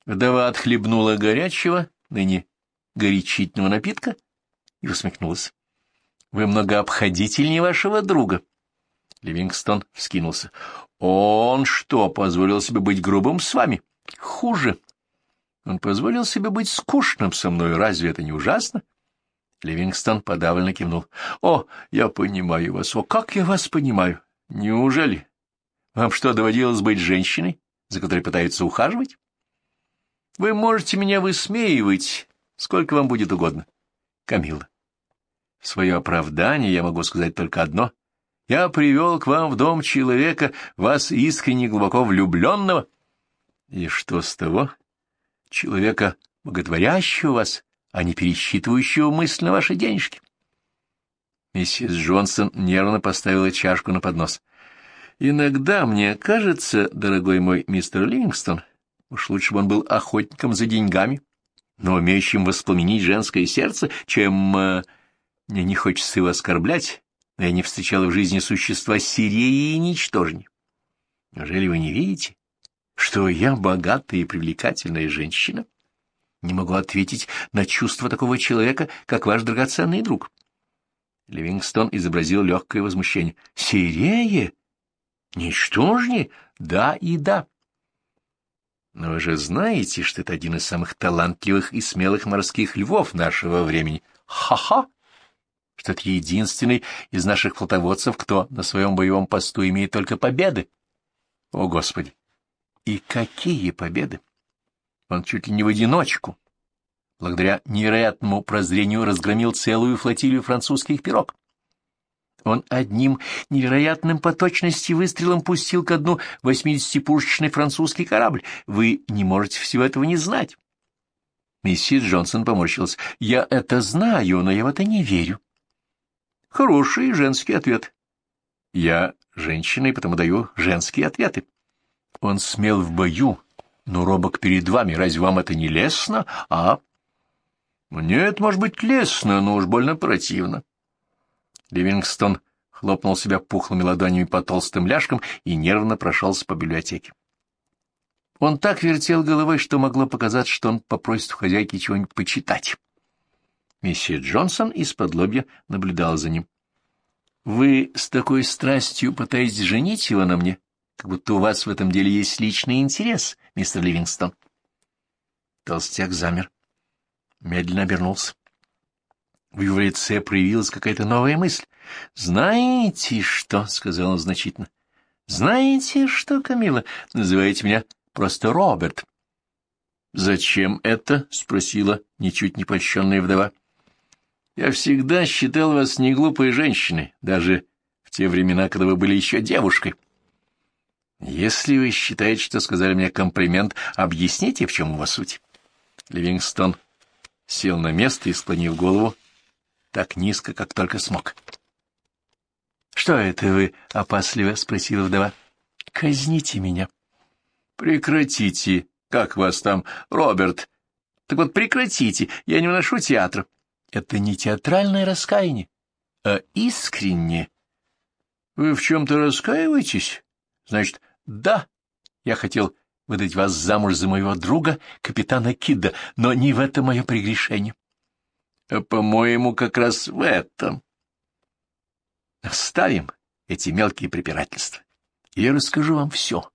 Вдова отхлебнула горячего, ныне горячительного напитка и усмехнулась. — Вы многообходительнее вашего друга. Ливингстон вскинулся. — Он что, позволил себе быть грубым с вами? — Хуже. Он позволил себе быть скучным со мной. Разве это не ужасно? Ливингстон подавленно кивнул. — О, я понимаю вас. О, как я вас понимаю. Неужели? Вам что, доводилось быть женщиной, за которой пытаются ухаживать? Вы можете меня высмеивать, сколько вам будет угодно. Камилла. В свое оправдание я могу сказать только одно. Я привел к вам в дом человека, вас искренне глубоко влюбленного. И что с того? человека, боготворящего вас, а не пересчитывающего мысленно ваши денежки. Миссис Джонсон нервно поставила чашку на поднос. «Иногда мне кажется, дорогой мой мистер Ливингстон, уж лучше бы он был охотником за деньгами, но умеющим воспламенить женское сердце, чем... Э, мне не хочется его оскорблять, но я не встречала в жизни существа сирее и ничтожнее. Неужели вы не видите, что я богатая и привлекательная женщина, не могу ответить на чувства такого человека, как ваш драгоценный друг. Ливингстон изобразил легкое возмущение. «Сирее? Ничтожнее? Да и да. Но вы же знаете, что это один из самых талантливых и смелых морских львов нашего времени. Ха-ха! Что это единственный из наших флотоводцев, кто на своем боевом посту имеет только победы. О, Господи! И какие победы! Он чуть ли не в одиночку, благодаря невероятному прозрению, разгромил целую флотилию французских пирог. Он одним невероятным по точности выстрелом пустил ко дну восьмидесятипушечный французский корабль. Вы не можете всего этого не знать. Миссис Джонсон поморщилась. «Я это знаю, но я в это не верю». Хороший женский ответ. Я женщина и потому даю женские ответы. Он смел в бою, но робок перед вами. Разве вам это не лестно, а? Мне это может быть лестно, но уж больно противно. Ливингстон хлопнул себя пухлыми ладонями по толстым ляжкам и нервно прошелся по библиотеке. Он так вертел головой, что могло показаться, что он попросит у хозяйки чего-нибудь почитать. Месье Джонсон из-под лобья наблюдал за ним. — Вы с такой страстью пытаетесь женить его на мне? как будто у вас в этом деле есть личный интерес, мистер Ливингстон. Толстяк замер, медленно обернулся. В его лице проявилась какая-то новая мысль. «Знаете что?» — сказал он значительно. «Знаете что, Камила? Называйте меня просто Роберт». «Зачем это?» — спросила ничуть не польщенная вдова. «Я всегда считал вас неглупой женщиной, даже в те времена, когда вы были еще девушкой. Если вы считаете, что сказали мне комплимент, объясните, в чем его суть. Ливингстон сел на место и, склонив голову, так низко, как только смог. — Что это вы? — опасливо спросила вдова. — Казните меня. — Прекратите. Как вас там, Роберт? Так вот прекратите, я не вношу театра. Это не театральное раскаяние, а искреннее. Вы в чем-то раскаиваетесь? Значит, да, я хотел выдать вас замуж за моего друга, капитана Кидда, но не в этом мое прегрешение. А, по-моему, как раз в этом. Оставим эти мелкие препирательства. Я расскажу вам все.